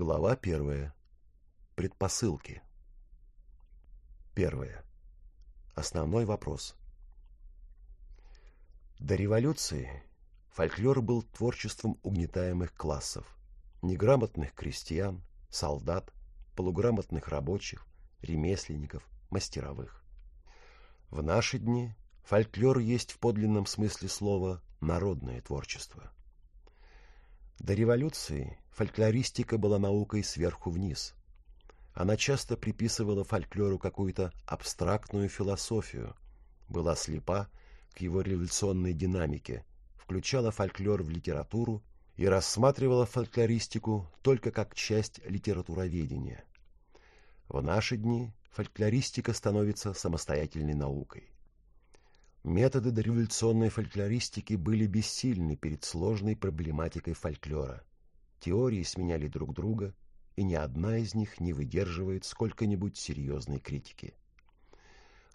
Глава первая. Предпосылки. Первое. Основной вопрос. До революции фольклор был творчеством угнетаемых классов, неграмотных крестьян, солдат, полуграмотных рабочих, ремесленников, мастеровых. В наши дни фольклор есть в подлинном смысле слова народное творчество. До революции фольклористика была наукой сверху вниз. Она часто приписывала фольклору какую-то абстрактную философию, была слепа к его революционной динамике, включала фольклор в литературу и рассматривала фольклористику только как часть литературоведения. В наши дни фольклористика становится самостоятельной наукой. Методы дореволюционной фольклористики были бессильны перед сложной проблематикой фольклора. Теории сменяли друг друга, и ни одна из них не выдерживает сколько-нибудь серьезной критики.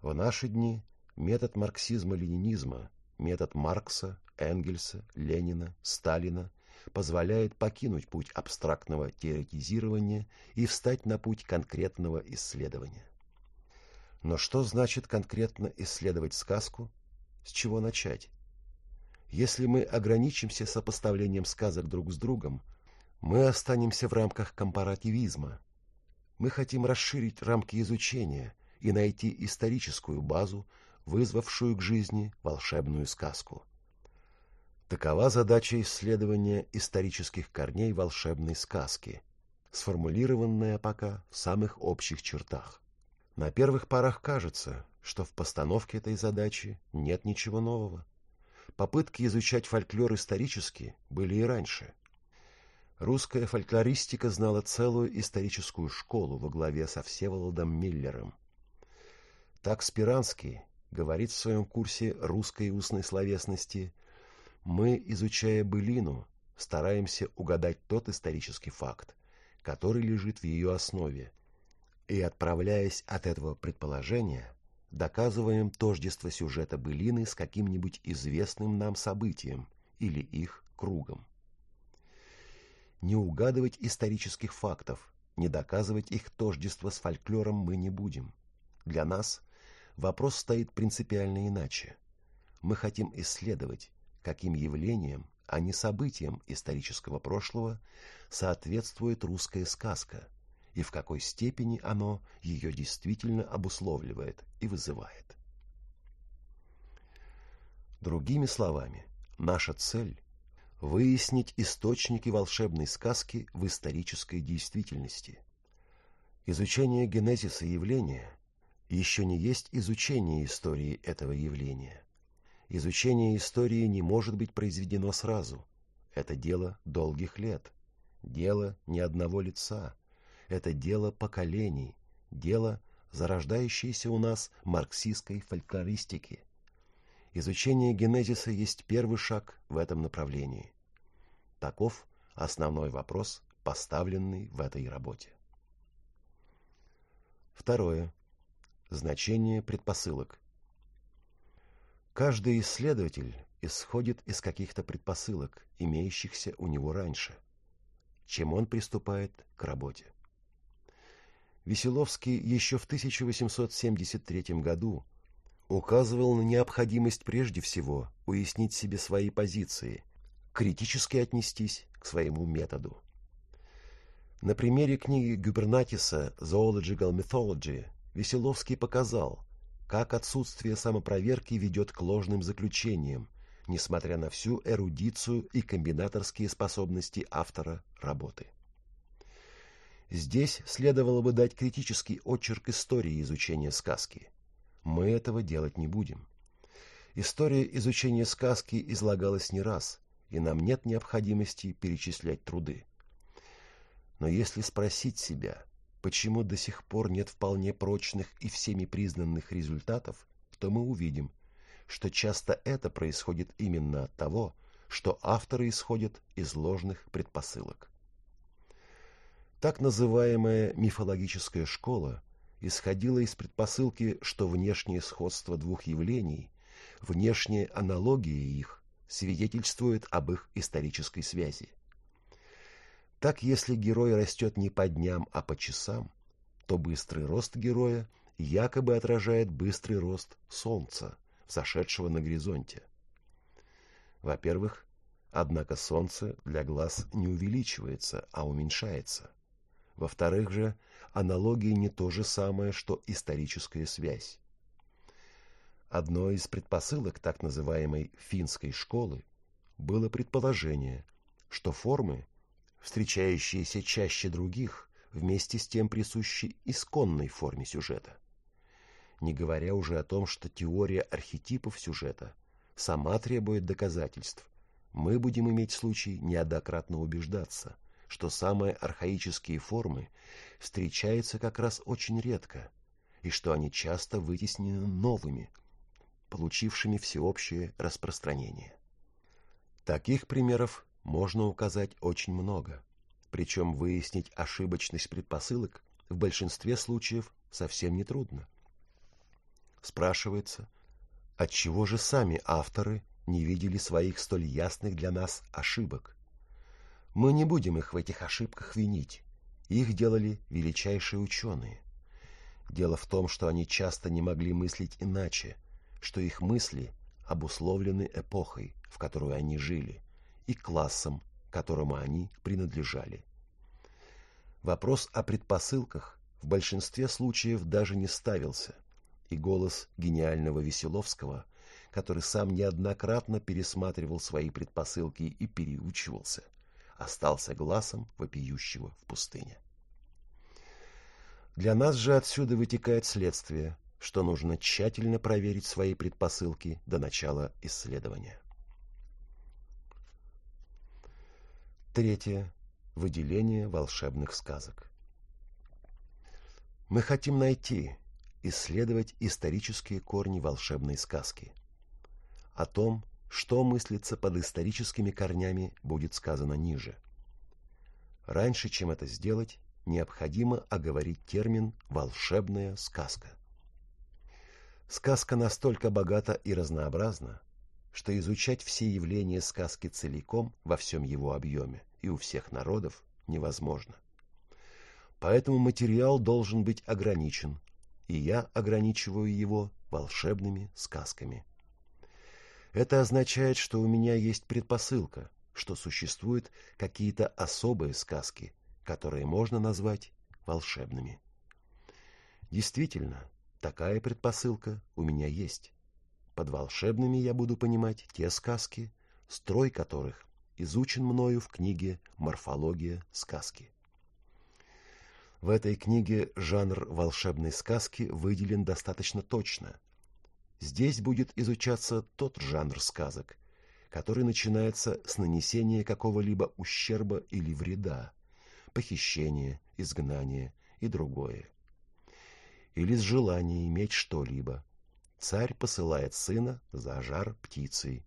В наши дни метод марксизма-ленинизма, метод Маркса, Энгельса, Ленина, Сталина позволяет покинуть путь абстрактного теоретизирования и встать на путь конкретного исследования. Но что значит конкретно исследовать сказку? С чего начать? Если мы ограничимся сопоставлением сказок друг с другом, мы останемся в рамках компаративизма. Мы хотим расширить рамки изучения и найти историческую базу, вызвавшую к жизни волшебную сказку. Такова задача исследования исторических корней волшебной сказки, сформулированная пока в самых общих чертах. На первых порах кажется, что в постановке этой задачи нет ничего нового. Попытки изучать фольклор исторически были и раньше. Русская фольклористика знала целую историческую школу во главе со Всеволодом Миллером. Так Спиранский говорит в своем курсе русской устной словесности «Мы, изучая былину, стараемся угадать тот исторический факт, который лежит в ее основе, и, отправляясь от этого предположения, доказываем тождество сюжета былины с каким-нибудь известным нам событием или их кругом. Не угадывать исторических фактов, не доказывать их тождество с фольклором мы не будем. Для нас вопрос стоит принципиально иначе. Мы хотим исследовать, каким явлением, а не событиям исторического прошлого соответствует русская сказка – и в какой степени оно ее действительно обусловливает и вызывает. Другими словами, наша цель – выяснить источники волшебной сказки в исторической действительности. Изучение генезиса явления еще не есть изучение истории этого явления. Изучение истории не может быть произведено сразу. Это дело долгих лет, дело не одного лица – это дело поколений, дело, зарождающееся у нас марксистской фольклористики. Изучение генезиса есть первый шаг в этом направлении. Таков основной вопрос, поставленный в этой работе. Второе. Значение предпосылок. Каждый исследователь исходит из каких-то предпосылок, имеющихся у него раньше, чем он приступает к работе. Веселовский еще в 1873 году указывал на необходимость прежде всего уяснить себе свои позиции, критически отнестись к своему методу. На примере книги Губернатиса «Zoological Mythology» Веселовский показал, как отсутствие самопроверки ведет к ложным заключениям, несмотря на всю эрудицию и комбинаторские способности автора работы. Здесь следовало бы дать критический очерк истории изучения сказки. Мы этого делать не будем. История изучения сказки излагалась не раз, и нам нет необходимости перечислять труды. Но если спросить себя, почему до сих пор нет вполне прочных и всеми признанных результатов, то мы увидим, что часто это происходит именно от того, что авторы исходят из ложных предпосылок. Так называемая мифологическая школа исходила из предпосылки, что внешнее сходство двух явлений, внешняя аналогия их свидетельствует об их исторической связи. Так, если герой растет не по дням, а по часам, то быстрый рост героя якобы отражает быстрый рост Солнца, зашедшего на горизонте. Во-первых, однако Солнце для глаз не увеличивается, а уменьшается. Во-вторых же, аналогия не то же самое, что историческая связь. Одной из предпосылок так называемой финской школы было предположение, что формы, встречающиеся чаще других, вместе с тем присущи исконной форме сюжета. Не говоря уже о том, что теория архетипов сюжета сама требует доказательств, мы будем иметь случай неоднократно убеждаться, что самые архаические формы встречаются как раз очень редко, и что они часто вытеснены новыми, получившими всеобщее распространение. Таких примеров можно указать очень много, причем выяснить ошибочность предпосылок в большинстве случаев совсем нетрудно. Спрашивается, отчего же сами авторы не видели своих столь ясных для нас ошибок? Мы не будем их в этих ошибках винить. Их делали величайшие ученые. Дело в том, что они часто не могли мыслить иначе, что их мысли обусловлены эпохой, в которую они жили, и классом, которому они принадлежали. Вопрос о предпосылках в большинстве случаев даже не ставился, и голос гениального Веселовского, который сам неоднократно пересматривал свои предпосылки и переучивался, остался глазом вопиющего в пустыне. Для нас же отсюда вытекает следствие, что нужно тщательно проверить свои предпосылки до начала исследования. Третье. Выделение волшебных сказок. Мы хотим найти, исследовать исторические корни волшебной сказки. О том, что мыслится под историческими корнями, будет сказано ниже. Раньше, чем это сделать, необходимо оговорить термин «волшебная сказка». Сказка настолько богата и разнообразна, что изучать все явления сказки целиком во всем его объеме и у всех народов невозможно. Поэтому материал должен быть ограничен, и я ограничиваю его волшебными сказками. Это означает, что у меня есть предпосылка, что существуют какие-то особые сказки, которые можно назвать волшебными. Действительно, такая предпосылка у меня есть. Под волшебными я буду понимать те сказки, строй которых изучен мною в книге «Морфология сказки». В этой книге жанр волшебной сказки выделен достаточно точно, Здесь будет изучаться тот жанр сказок, который начинается с нанесения какого-либо ущерба или вреда, похищения, изгнания и другое. Или с желания иметь что-либо. Царь посылает сына за жар птицей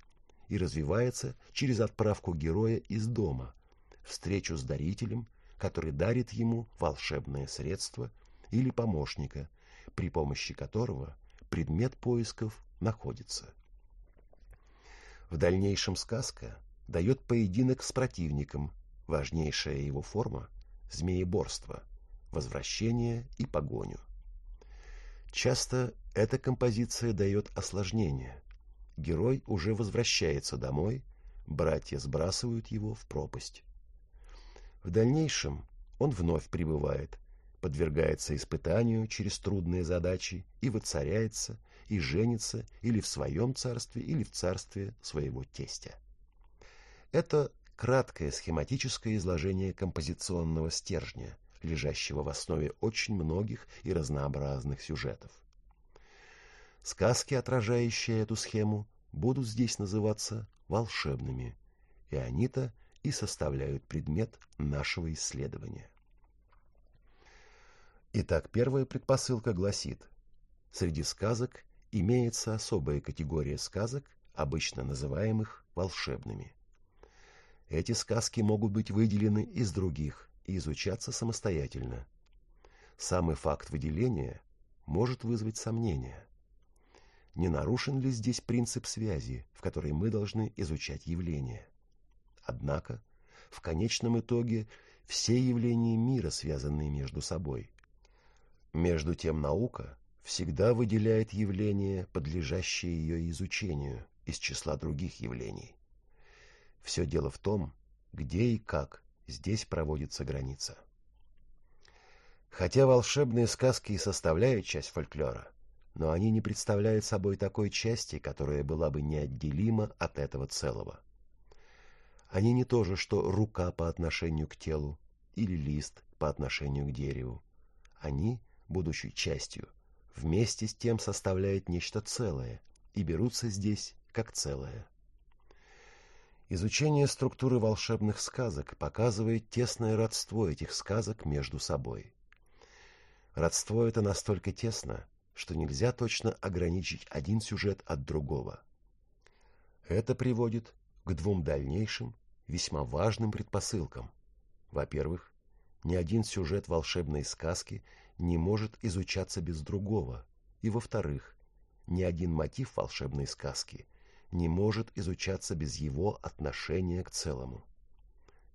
и развивается через отправку героя из дома, встречу с дарителем, который дарит ему волшебное средство или помощника, при помощи которого – предмет поисков находится. В дальнейшем сказка дает поединок с противником, важнейшая его форма – змееборство, возвращение и погоню. Часто эта композиция дает осложнение. Герой уже возвращается домой, братья сбрасывают его в пропасть. В дальнейшем он вновь прибывает, подвергается испытанию через трудные задачи и воцаряется, и женится или в своем царстве, или в царстве своего тестя. Это краткое схематическое изложение композиционного стержня, лежащего в основе очень многих и разнообразных сюжетов. Сказки, отражающие эту схему, будут здесь называться волшебными, и они-то и составляют предмет нашего исследования. Итак, первая предпосылка гласит, среди сказок имеется особая категория сказок, обычно называемых волшебными. Эти сказки могут быть выделены из других и изучаться самостоятельно. Самый факт выделения может вызвать сомнения. Не нарушен ли здесь принцип связи, в которой мы должны изучать явления? Однако, в конечном итоге все явления мира, связанные между собой. Между тем наука всегда выделяет явления, подлежащие ее изучению, из числа других явлений. Все дело в том, где и как здесь проводится граница. Хотя волшебные сказки и составляют часть фольклора, но они не представляют собой такой части, которая была бы неотделима от этого целого. Они не то же, что рука по отношению к телу или лист по отношению к дереву. Они, будучи частью, вместе с тем составляют нечто целое и берутся здесь как целое. Изучение структуры волшебных сказок показывает тесное родство этих сказок между собой. Родство это настолько тесно, что нельзя точно ограничить один сюжет от другого. Это приводит к двум дальнейшим, весьма важным предпосылкам. Во-первых, ни один сюжет волшебной сказки не может изучаться без другого, и во-вторых, ни один мотив волшебной сказки не может изучаться без его отношения к целому.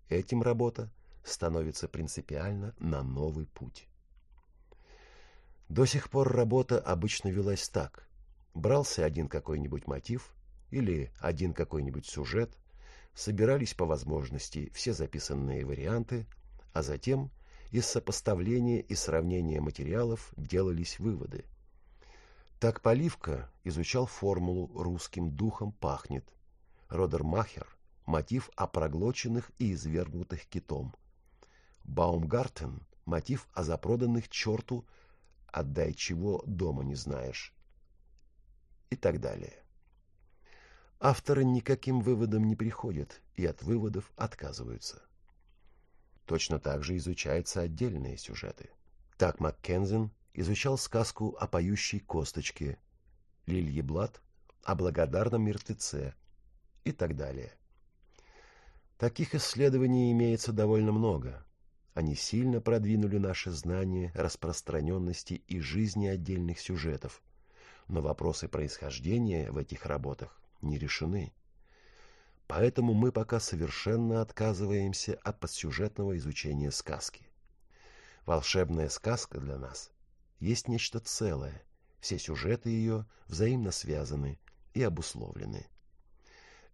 Этим работа становится принципиально на новый путь. До сих пор работа обычно велась так. Брался один какой-нибудь мотив или один какой-нибудь сюжет, собирались по возможности все записанные варианты, а затем из сопоставления и сравнения материалов делались выводы – так Поливка изучал формулу «русским духом пахнет», Родермахер – мотив о проглоченных и извергнутых китом, Баумгартен – мотив о запроданных черту «отдай чего дома не знаешь» и так далее. Авторы никаким выводом не приходят и от выводов отказываются. Точно так же изучаются отдельные сюжеты. Так Маккензин изучал сказку о поющей косточке, Лильеблад о благодарном мертвеце и так далее. Таких исследований имеется довольно много. Они сильно продвинули наше знание распространенности и жизни отдельных сюжетов, но вопросы происхождения в этих работах не решены. Поэтому мы пока совершенно отказываемся от подсюжетного изучения сказки. Волшебная сказка для нас есть нечто целое, все сюжеты ее взаимно связаны и обусловлены.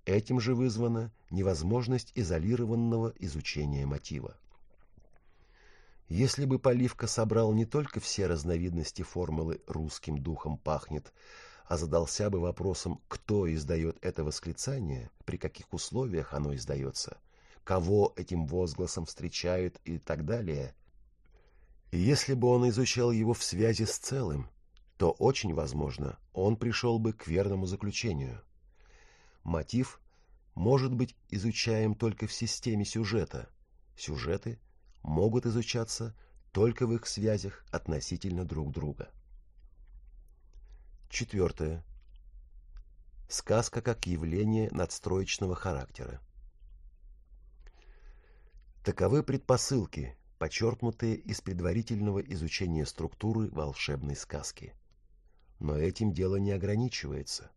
Этим же вызвана невозможность изолированного изучения мотива. Если бы Поливка собрал не только все разновидности формулы «русским духом пахнет», а задался бы вопросом, кто издает это восклицание, при каких условиях оно издается, кого этим возгласом встречают и так далее – если бы он изучал его в связи с целым, то очень возможно, он пришел бы к верному заключению. Мотив может быть изучаем только в системе сюжета. Сюжеты могут изучаться только в их связях относительно друг друга. Четвертое. Сказка как явление надстроечного характера. Таковы предпосылки, подчеркнутые из предварительного изучения структуры волшебной сказки. Но этим дело не ограничивается.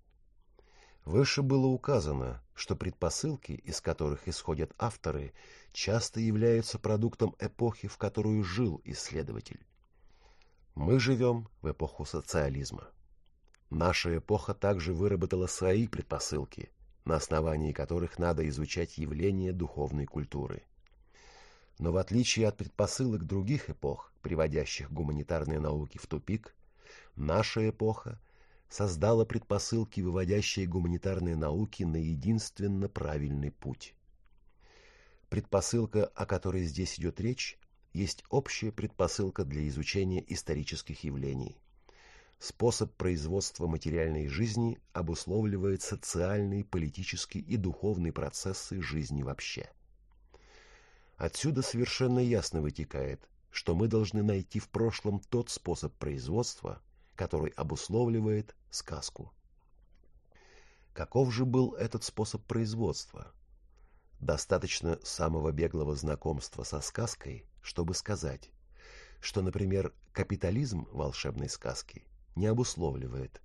Выше было указано, что предпосылки, из которых исходят авторы, часто являются продуктом эпохи, в которую жил исследователь. Мы живем в эпоху социализма. Наша эпоха также выработала свои предпосылки, на основании которых надо изучать явления духовной культуры. Но в отличие от предпосылок других эпох, приводящих гуманитарные науки в тупик, наша эпоха создала предпосылки, выводящие гуманитарные науки на единственно правильный путь. Предпосылка, о которой здесь идет речь, есть общая предпосылка для изучения исторических явлений. Способ производства материальной жизни обусловливает социальные, политические и духовные процессы жизни вообще. Отсюда совершенно ясно вытекает, что мы должны найти в прошлом тот способ производства, который обусловливает сказку. Каков же был этот способ производства? Достаточно самого беглого знакомства со сказкой, чтобы сказать, что, например, капитализм волшебной сказки не обусловливает.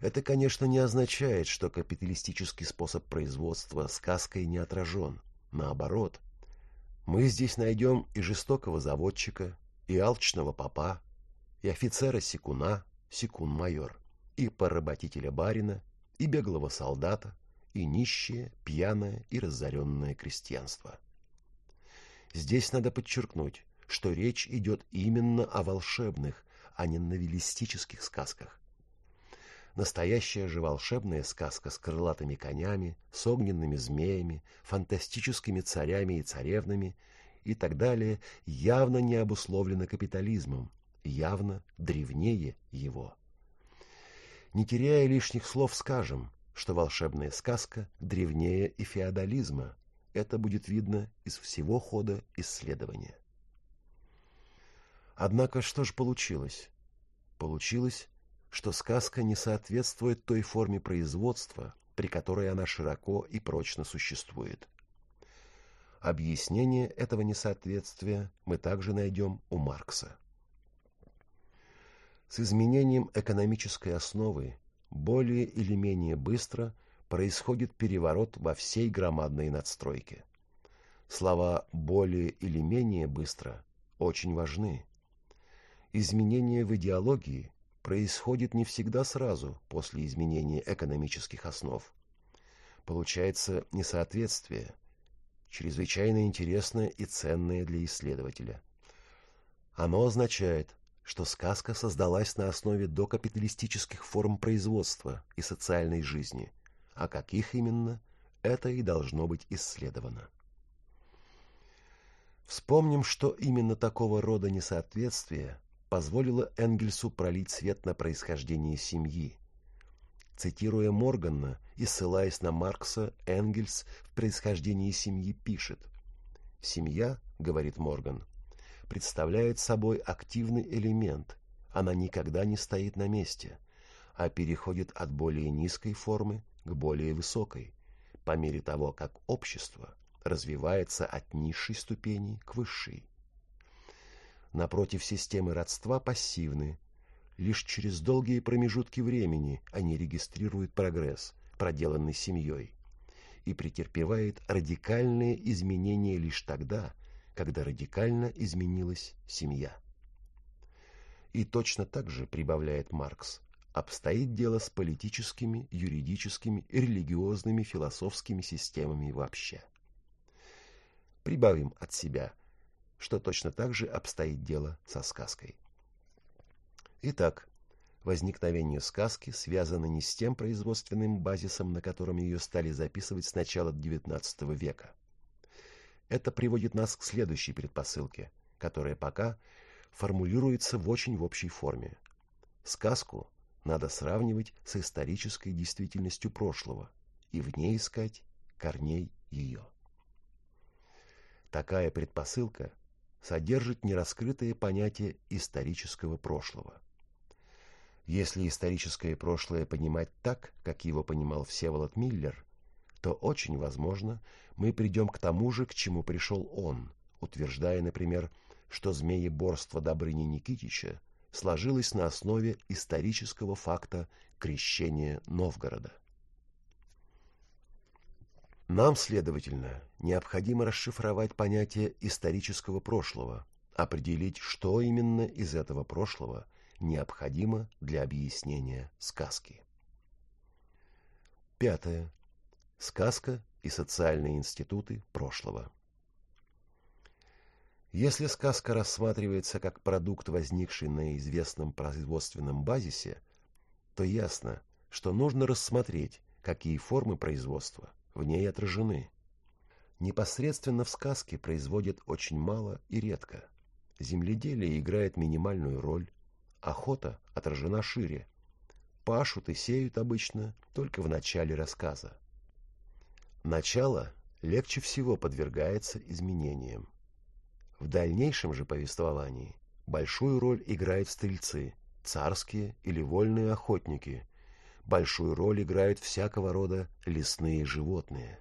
Это, конечно, не означает, что капиталистический способ производства сказкой не отражен. Наоборот, Мы здесь найдем и жестокого заводчика, и алчного попа, и офицера-секуна, секун-майор, и поработителя барина, и беглого солдата, и нищее, пьяное и разоренное крестьянство. Здесь надо подчеркнуть, что речь идет именно о волшебных, а не новеллистических сказках. Настоящая же волшебная сказка с крылатыми конями, с огненными змеями, фантастическими царями и царевнами и так далее явно не обусловлена капитализмом, явно древнее его. Не теряя лишних слов, скажем, что волшебная сказка древнее и феодализма. Это будет видно из всего хода исследования. Однако что же получилось? Получилось, что сказка не соответствует той форме производства, при которой она широко и прочно существует. Объяснение этого несоответствия мы также найдем у Маркса. С изменением экономической основы более или менее быстро происходит переворот во всей громадной надстройке. Слова «более или менее быстро» очень важны. Изменения в идеологии происходит не всегда сразу после изменения экономических основ. Получается несоответствие, чрезвычайно интересное и ценное для исследователя. Оно означает, что сказка создалась на основе докапиталистических форм производства и социальной жизни, а каких именно, это и должно быть исследовано. Вспомним, что именно такого рода несоответствие позволило Энгельсу пролить свет на происхождение семьи. Цитируя Моргана и ссылаясь на Маркса, Энгельс в происхождении семьи пишет «Семья, — говорит Морган, — представляет собой активный элемент, она никогда не стоит на месте, а переходит от более низкой формы к более высокой, по мере того, как общество развивается от низшей ступени к высшей. Напротив, системы родства пассивны. Лишь через долгие промежутки времени они регистрируют прогресс, проделанный семьей, и претерпевает радикальные изменения лишь тогда, когда радикально изменилась семья. И точно так же, прибавляет Маркс, обстоит дело с политическими, юридическими, религиозными, философскими системами вообще. Прибавим от себя – что точно так же обстоит дело со сказкой. Итак, возникновение сказки связано не с тем производственным базисом, на котором ее стали записывать с начала XIX века. Это приводит нас к следующей предпосылке, которая пока формулируется в очень в общей форме. Сказку надо сравнивать с исторической действительностью прошлого и в ней искать корней ее. Такая предпосылка содержит нераскрытое понятие исторического прошлого. Если историческое прошлое понимать так, как его понимал Всеволод Миллер, то очень возможно, мы придем к тому же, к чему пришел он, утверждая, например, что змееборство Добрыни Никитича сложилось на основе исторического факта крещения Новгорода. Нам, следовательно, необходимо расшифровать понятие исторического прошлого, определить, что именно из этого прошлого необходимо для объяснения сказки. Пятое. Сказка и социальные институты прошлого. Если сказка рассматривается как продукт, возникший на известном производственном базисе, то ясно, что нужно рассмотреть, какие формы производства – в ней отражены. Непосредственно в сказке производят очень мало и редко. Земледелие играет минимальную роль, охота отражена шире. Пашут и сеют обычно только в начале рассказа. Начало легче всего подвергается изменениям. В дальнейшем же повествовании большую роль играют стрельцы, царские или вольные охотники, большую роль играют всякого рода лесные животные.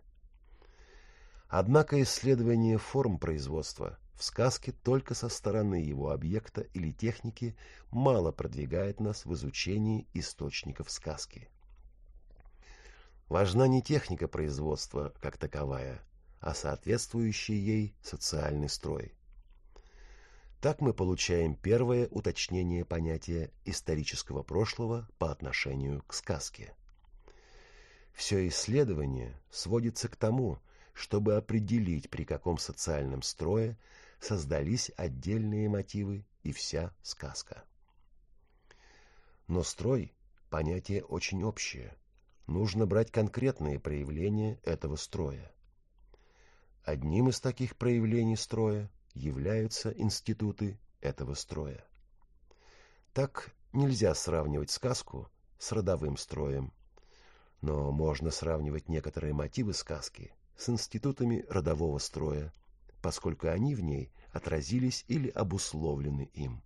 Однако исследование форм производства в сказке только со стороны его объекта или техники мало продвигает нас в изучении источников сказки. Важна не техника производства как таковая, а соответствующий ей социальный строй. Так мы получаем первое уточнение понятия исторического прошлого по отношению к сказке. Все исследование сводится к тому, чтобы определить, при каком социальном строе создались отдельные мотивы и вся сказка. Но строй – понятие очень общее. Нужно брать конкретные проявления этого строя. Одним из таких проявлений строя являются институты этого строя. Так нельзя сравнивать сказку с родовым строем, но можно сравнивать некоторые мотивы сказки с институтами родового строя, поскольку они в ней отразились или обусловлены им.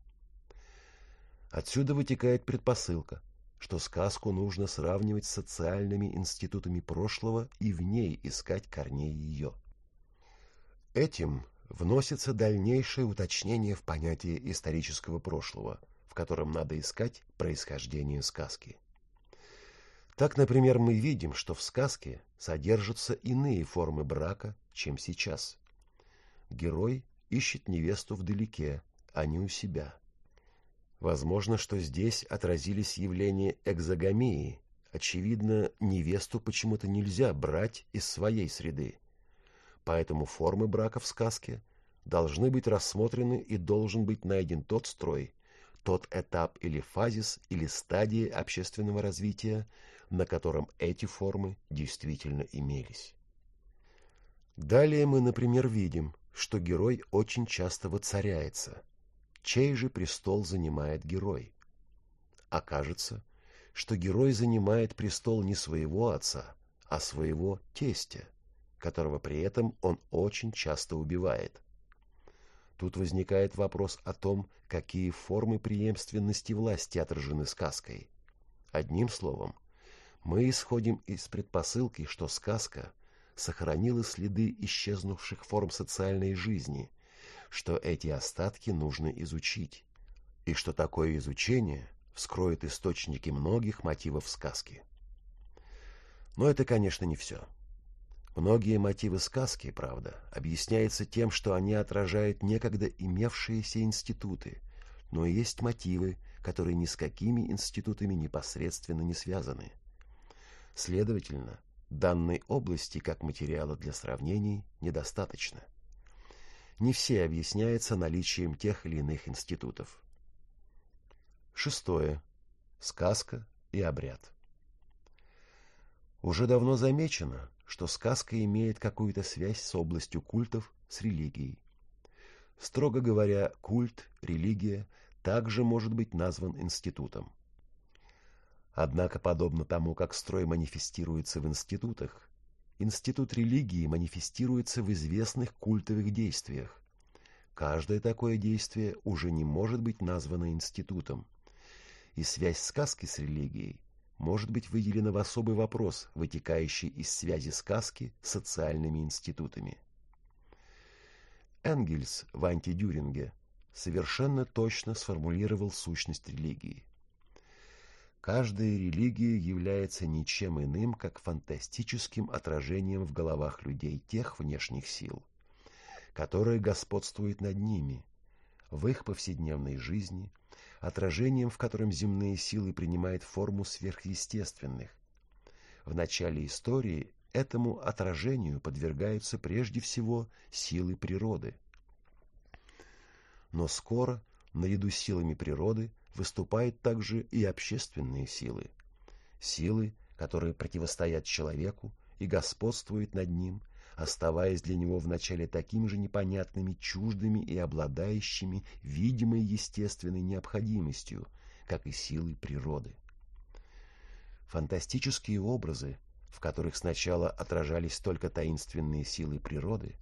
Отсюда вытекает предпосылка, что сказку нужно сравнивать с социальными институтами прошлого и в ней искать корней ее. Этим вносится дальнейшее уточнение в понятие исторического прошлого, в котором надо искать происхождение сказки. Так, например, мы видим, что в сказке содержатся иные формы брака, чем сейчас. Герой ищет невесту вдалеке, а не у себя. Возможно, что здесь отразились явления экзогамии. Очевидно, невесту почему-то нельзя брать из своей среды. Поэтому формы брака в сказке должны быть рассмотрены и должен быть найден тот строй, тот этап или фазис или стадия общественного развития, на котором эти формы действительно имелись. Далее мы, например, видим, что герой очень часто воцаряется. Чей же престол занимает герой? Окажется, что герой занимает престол не своего отца, а своего тестя которого при этом он очень часто убивает. Тут возникает вопрос о том, какие формы преемственности власти отражены сказкой. Одним словом, мы исходим из предпосылки, что сказка сохранила следы исчезнувших форм социальной жизни, что эти остатки нужно изучить, и что такое изучение вскроет источники многих мотивов сказки. Но это, конечно, не все. Многие мотивы сказки, правда, объясняются тем, что они отражают некогда имевшиеся институты, но есть мотивы, которые ни с какими институтами непосредственно не связаны. Следовательно, данной области как материала для сравнений недостаточно. Не все объясняются наличием тех или иных институтов. Шестое. Сказка и обряд. Уже давно замечено, что сказка имеет какую-то связь с областью культов, с религией. Строго говоря, культ, религия также может быть назван институтом. Однако, подобно тому, как строй манифестируется в институтах, институт религии манифестируется в известных культовых действиях. Каждое такое действие уже не может быть названо институтом, и связь сказки с религией может быть выделена в особый вопрос, вытекающий из связи сказки с социальными институтами. Энгельс в антидюринге совершенно точно сформулировал сущность религии. Каждая религия является ничем иным, как фантастическим отражением в головах людей тех внешних сил, которые господствуют над ними, в их повседневной жизни – отражением, в котором земные силы принимают форму сверхъестественных. В начале истории этому отражению подвергаются прежде всего силы природы. Но скоро, наряду с силами природы, выступают также и общественные силы. Силы, которые противостоят человеку и господствуют над ним – оставаясь для него вначале такими же непонятными, чуждыми и обладающими видимой естественной необходимостью, как и силой природы. Фантастические образы, в которых сначала отражались только таинственные силы природы,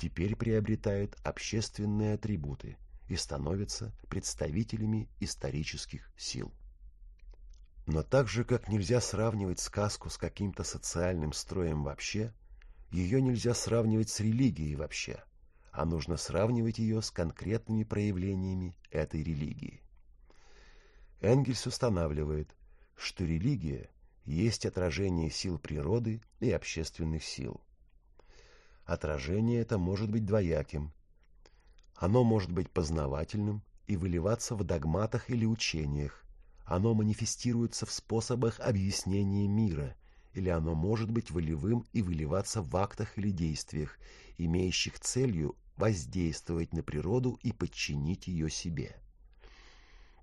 теперь приобретают общественные атрибуты и становятся представителями исторических сил. Но так же, как нельзя сравнивать сказку с каким-то социальным строем вообще – ее нельзя сравнивать с религией вообще, а нужно сравнивать ее с конкретными проявлениями этой религии. Энгельс устанавливает, что религия есть отражение сил природы и общественных сил. Отражение это может быть двояким. Оно может быть познавательным и выливаться в догматах или учениях. Оно манифестируется в способах объяснения мира, или оно может быть волевым и выливаться в актах или действиях, имеющих целью воздействовать на природу и подчинить ее себе.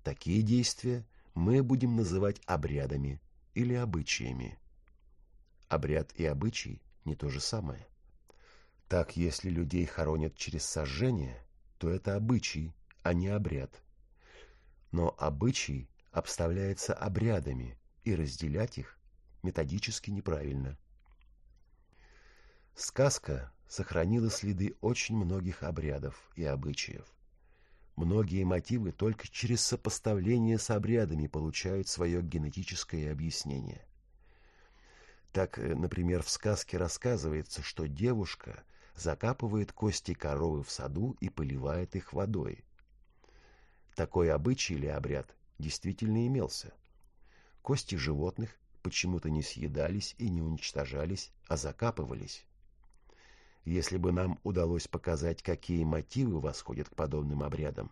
Такие действия мы будем называть обрядами или обычаями. Обряд и обычай не то же самое. Так, если людей хоронят через сожжение, то это обычай, а не обряд. Но обычай обставляется обрядами, и разделять их методически неправильно. Сказка сохранила следы очень многих обрядов и обычаев. Многие мотивы только через сопоставление с обрядами получают свое генетическое объяснение. Так, э, например, в сказке рассказывается, что девушка – закапывает кости коровы в саду и поливает их водой. Такой обычай или обряд действительно имелся. Кости животных почему-то не съедались и не уничтожались, а закапывались. Если бы нам удалось показать, какие мотивы восходят к подобным обрядам,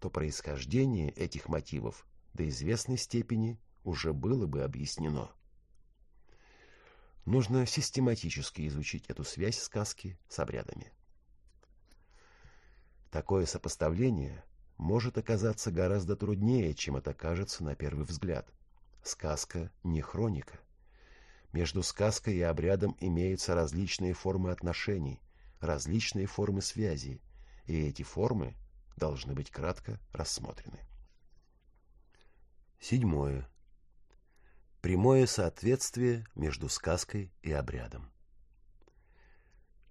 то происхождение этих мотивов до известной степени уже было бы объяснено. Нужно систематически изучить эту связь сказки с обрядами. Такое сопоставление может оказаться гораздо труднее, чем это кажется на первый взгляд. Сказка не хроника. Между сказкой и обрядом имеются различные формы отношений, различные формы связи, и эти формы должны быть кратко рассмотрены. Седьмое. Прямое соответствие между сказкой и обрядом.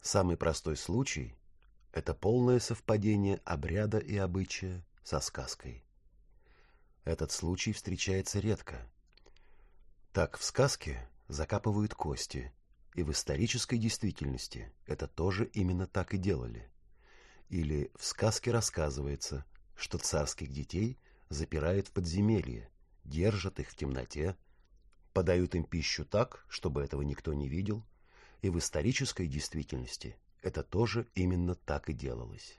Самый простой случай – это полное совпадение обряда и обычая со сказкой. Этот случай встречается редко. Так в сказке закапывают кости, и в исторической действительности это тоже именно так и делали. Или в сказке рассказывается, что царских детей запирают в подземелье, держат их в темноте, подают им пищу так, чтобы этого никто не видел, и в исторической действительности это тоже именно так и делалось.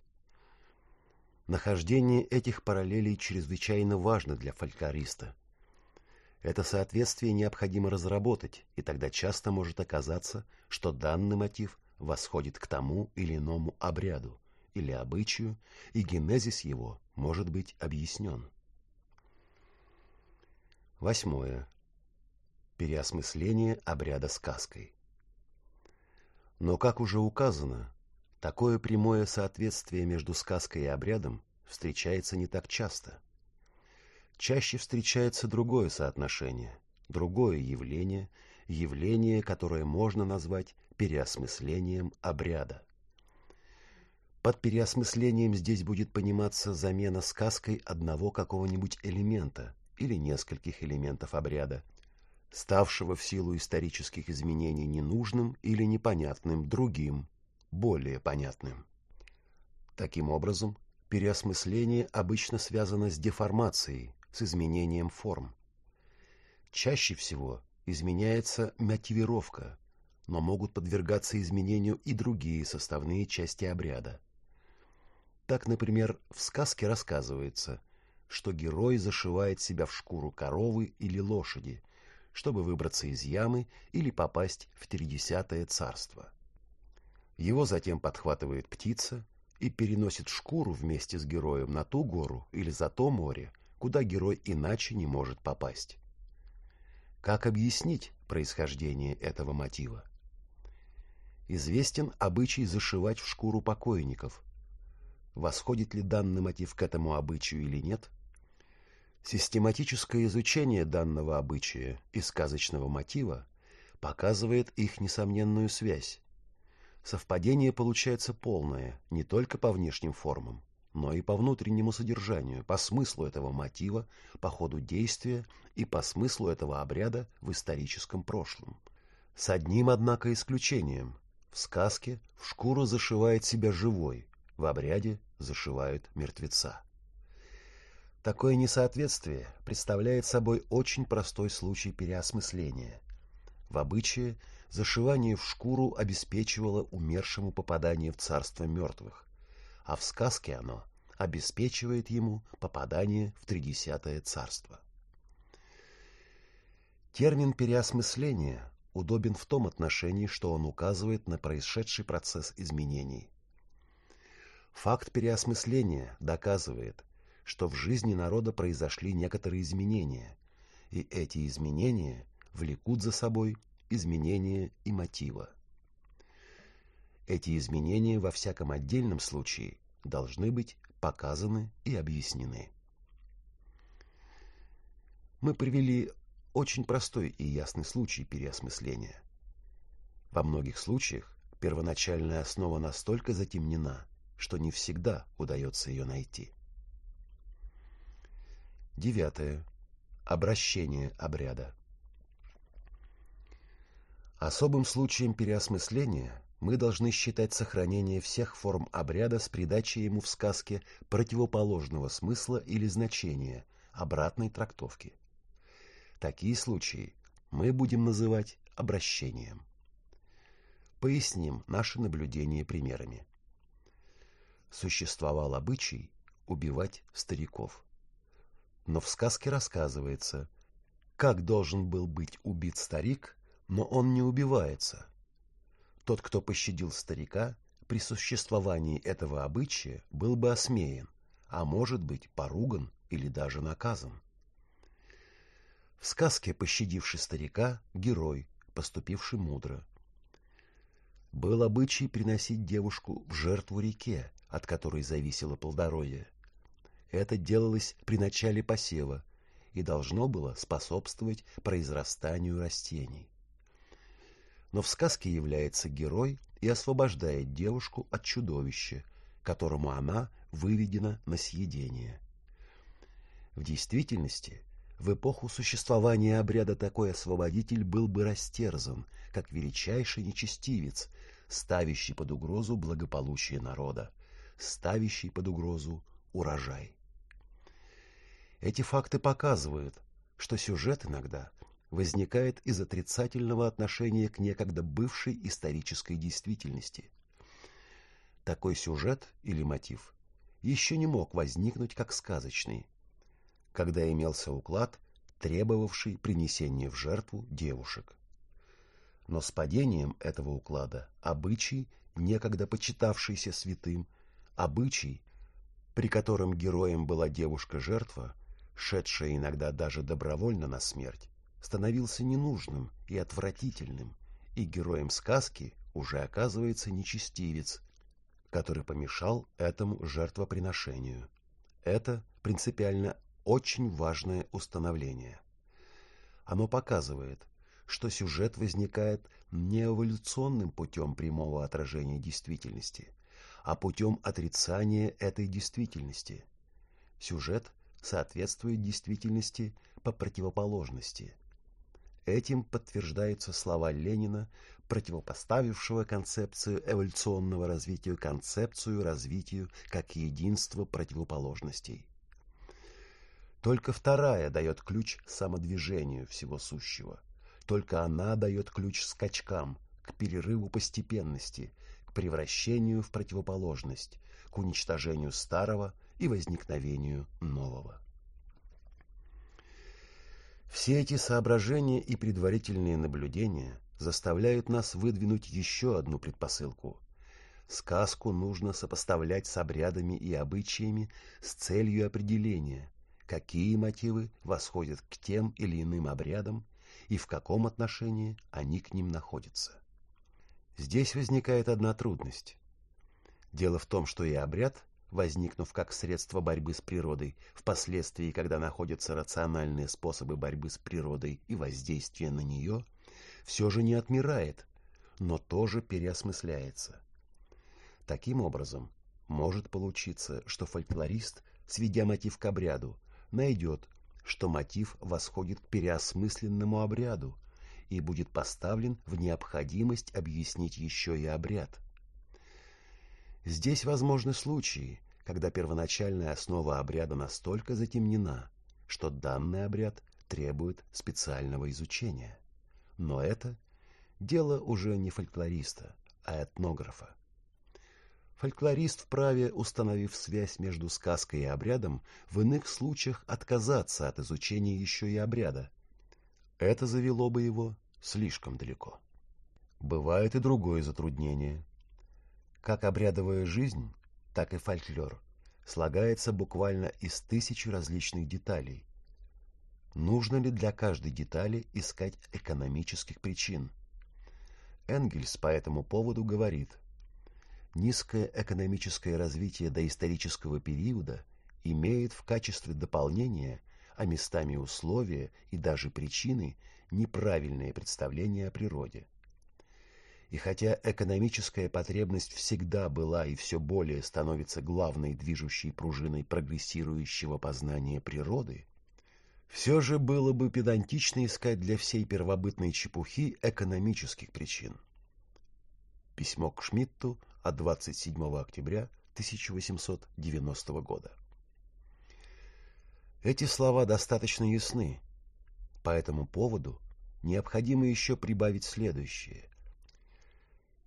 Нахождение этих параллелей чрезвычайно важно для фольклориста. Это соответствие необходимо разработать, и тогда часто может оказаться, что данный мотив восходит к тому или иному обряду или обычаю, и генезис его может быть объяснен. Восьмое переосмысление обряда сказкой. Но, как уже указано, такое прямое соответствие между сказкой и обрядом встречается не так часто. Чаще встречается другое соотношение, другое явление, явление, которое можно назвать переосмыслением обряда. Под переосмыслением здесь будет пониматься замена сказкой одного какого-нибудь элемента или нескольких элементов обряда – ставшего в силу исторических изменений ненужным или непонятным другим, более понятным. Таким образом, переосмысление обычно связано с деформацией, с изменением форм. Чаще всего изменяется мотивировка, но могут подвергаться изменению и другие составные части обряда. Так, например, в сказке рассказывается, что герой зашивает себя в шкуру коровы или лошади – чтобы выбраться из ямы или попасть в тридесятое царство. Его затем подхватывает птица и переносит шкуру вместе с героем на ту гору или за то море, куда герой иначе не может попасть. Как объяснить происхождение этого мотива? Известен обычай зашивать в шкуру покойников. Восходит ли данный мотив к этому обычаю или нет, Систематическое изучение данного обычая и сказочного мотива показывает их несомненную связь. Совпадение получается полное не только по внешним формам, но и по внутреннему содержанию, по смыслу этого мотива, по ходу действия и по смыслу этого обряда в историческом прошлом. С одним, однако, исключением. В сказке в шкуру зашивает себя живой, в обряде зашивают мертвеца. Такое несоответствие представляет собой очень простой случай переосмысления. В обычае зашивание в шкуру обеспечивало умершему попадание в царство мертвых, а в сказке оно обеспечивает ему попадание в тридесятое царство. Термин «переосмысление» удобен в том отношении, что он указывает на происшедший процесс изменений. Факт переосмысления доказывает, что в жизни народа произошли некоторые изменения, и эти изменения влекут за собой изменения и мотива. Эти изменения во всяком отдельном случае должны быть показаны и объяснены. Мы привели очень простой и ясный случай переосмысления. Во многих случаях первоначальная основа настолько затемнена, что не всегда удается ее найти. Девятое. Обращение обряда. Особым случаем переосмысления мы должны считать сохранение всех форм обряда с придачей ему в сказке противоположного смысла или значения, обратной трактовки. Такие случаи мы будем называть обращением. Поясним наши наблюдения примерами. Существовал обычай убивать стариков. Но в сказке рассказывается, как должен был быть убит старик, но он не убивается. Тот, кто пощадил старика, при существовании этого обычая был бы осмеян, а может быть поруган или даже наказан. В сказке «Пощадивший старика» герой, поступивший мудро. Был обычай приносить девушку в жертву реке, от которой зависело плодородие. Это делалось при начале посева и должно было способствовать произрастанию растений. Но в сказке является герой и освобождает девушку от чудовища, которому она выведена на съедение. В действительности, в эпоху существования обряда такой освободитель был бы растерзан, как величайший нечестивец, ставящий под угрозу благополучие народа, ставящий под угрозу урожай. Эти факты показывают, что сюжет иногда возникает из отрицательного отношения к некогда бывшей исторической действительности. Такой сюжет или мотив еще не мог возникнуть как сказочный, когда имелся уклад, требовавший принесения в жертву девушек. Но с падением этого уклада обычай, некогда почитавшийся святым, обычай, при котором героем была девушка-жертва, шедшая иногда даже добровольно на смерть, становился ненужным и отвратительным, и героем сказки уже оказывается нечестивец, который помешал этому жертвоприношению. Это принципиально очень важное установление. Оно показывает, что сюжет возникает не эволюционным путем прямого отражения действительности, а путем отрицания этой действительности. Сюжет соответствует действительности по противоположности. Этим подтверждаются слова Ленина, противопоставившего концепцию эволюционного развития концепцию развитию как единство противоположностей. Только вторая дает ключ самодвижению всего сущего. Только она дает ключ скачкам, к перерыву постепенности, к превращению в противоположность, к уничтожению старого и возникновению нового. Все эти соображения и предварительные наблюдения заставляют нас выдвинуть еще одну предпосылку. Сказку нужно сопоставлять с обрядами и обычаями с целью определения, какие мотивы восходят к тем или иным обрядам и в каком отношении они к ним находятся. Здесь возникает одна трудность. Дело в том, что и обряд, возникнув как средство борьбы с природой, впоследствии, когда находятся рациональные способы борьбы с природой и воздействия на нее, все же не отмирает, но тоже переосмысляется. Таким образом, может получиться, что фольклорист, сведя мотив к обряду, найдет, что мотив восходит к переосмысленному обряду и будет поставлен в необходимость объяснить еще и обряд. Здесь возможны случаи, когда первоначальная основа обряда настолько затемнена, что данный обряд требует специального изучения. Но это дело уже не фольклориста, а этнографа. Фольклорист вправе, установив связь между сказкой и обрядом, в иных случаях отказаться от изучения еще и обряда. Это завело бы его слишком далеко. Бывает и другое затруднение. Как обрядовая жизнь, так и фольклор слагается буквально из тысячи различных деталей. Нужно ли для каждой детали искать экономических причин? Энгельс по этому поводу говорит, низкое экономическое развитие доисторического периода имеет в качестве дополнения, а местами условия и даже причины неправильное представление о природе. И хотя экономическая потребность всегда была и все более становится главной движущей пружиной прогрессирующего познания природы, все же было бы педантично искать для всей первобытной чепухи экономических причин. Письмо к Шмидту от 27 октября 1890 года. Эти слова достаточно ясны. По этому поводу необходимо еще прибавить следующее.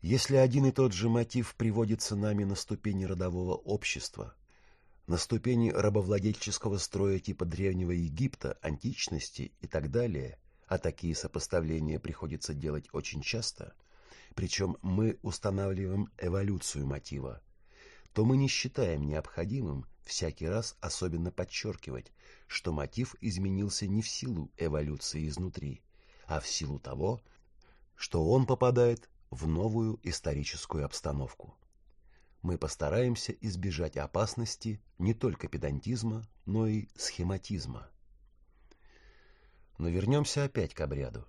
Если один и тот же мотив приводится нами на ступени родового общества, на ступени рабовладельческого строя типа Древнего Египта, античности и так далее, а такие сопоставления приходится делать очень часто, причем мы устанавливаем эволюцию мотива, то мы не считаем необходимым всякий раз особенно подчеркивать, что мотив изменился не в силу эволюции изнутри, а в силу того, что он попадает в новую историческую обстановку. Мы постараемся избежать опасности не только педантизма, но и схематизма. Но вернемся опять к обряду.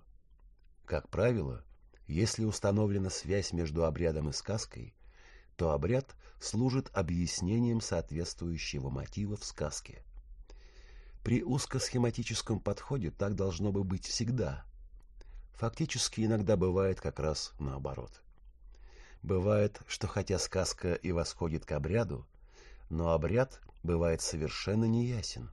Как правило, если установлена связь между обрядом и сказкой, то обряд служит объяснением соответствующего мотива в сказке. При узкосхематическом подходе так должно бы быть всегда, Фактически иногда бывает как раз наоборот. Бывает, что хотя сказка и восходит к обряду, но обряд бывает совершенно неясен,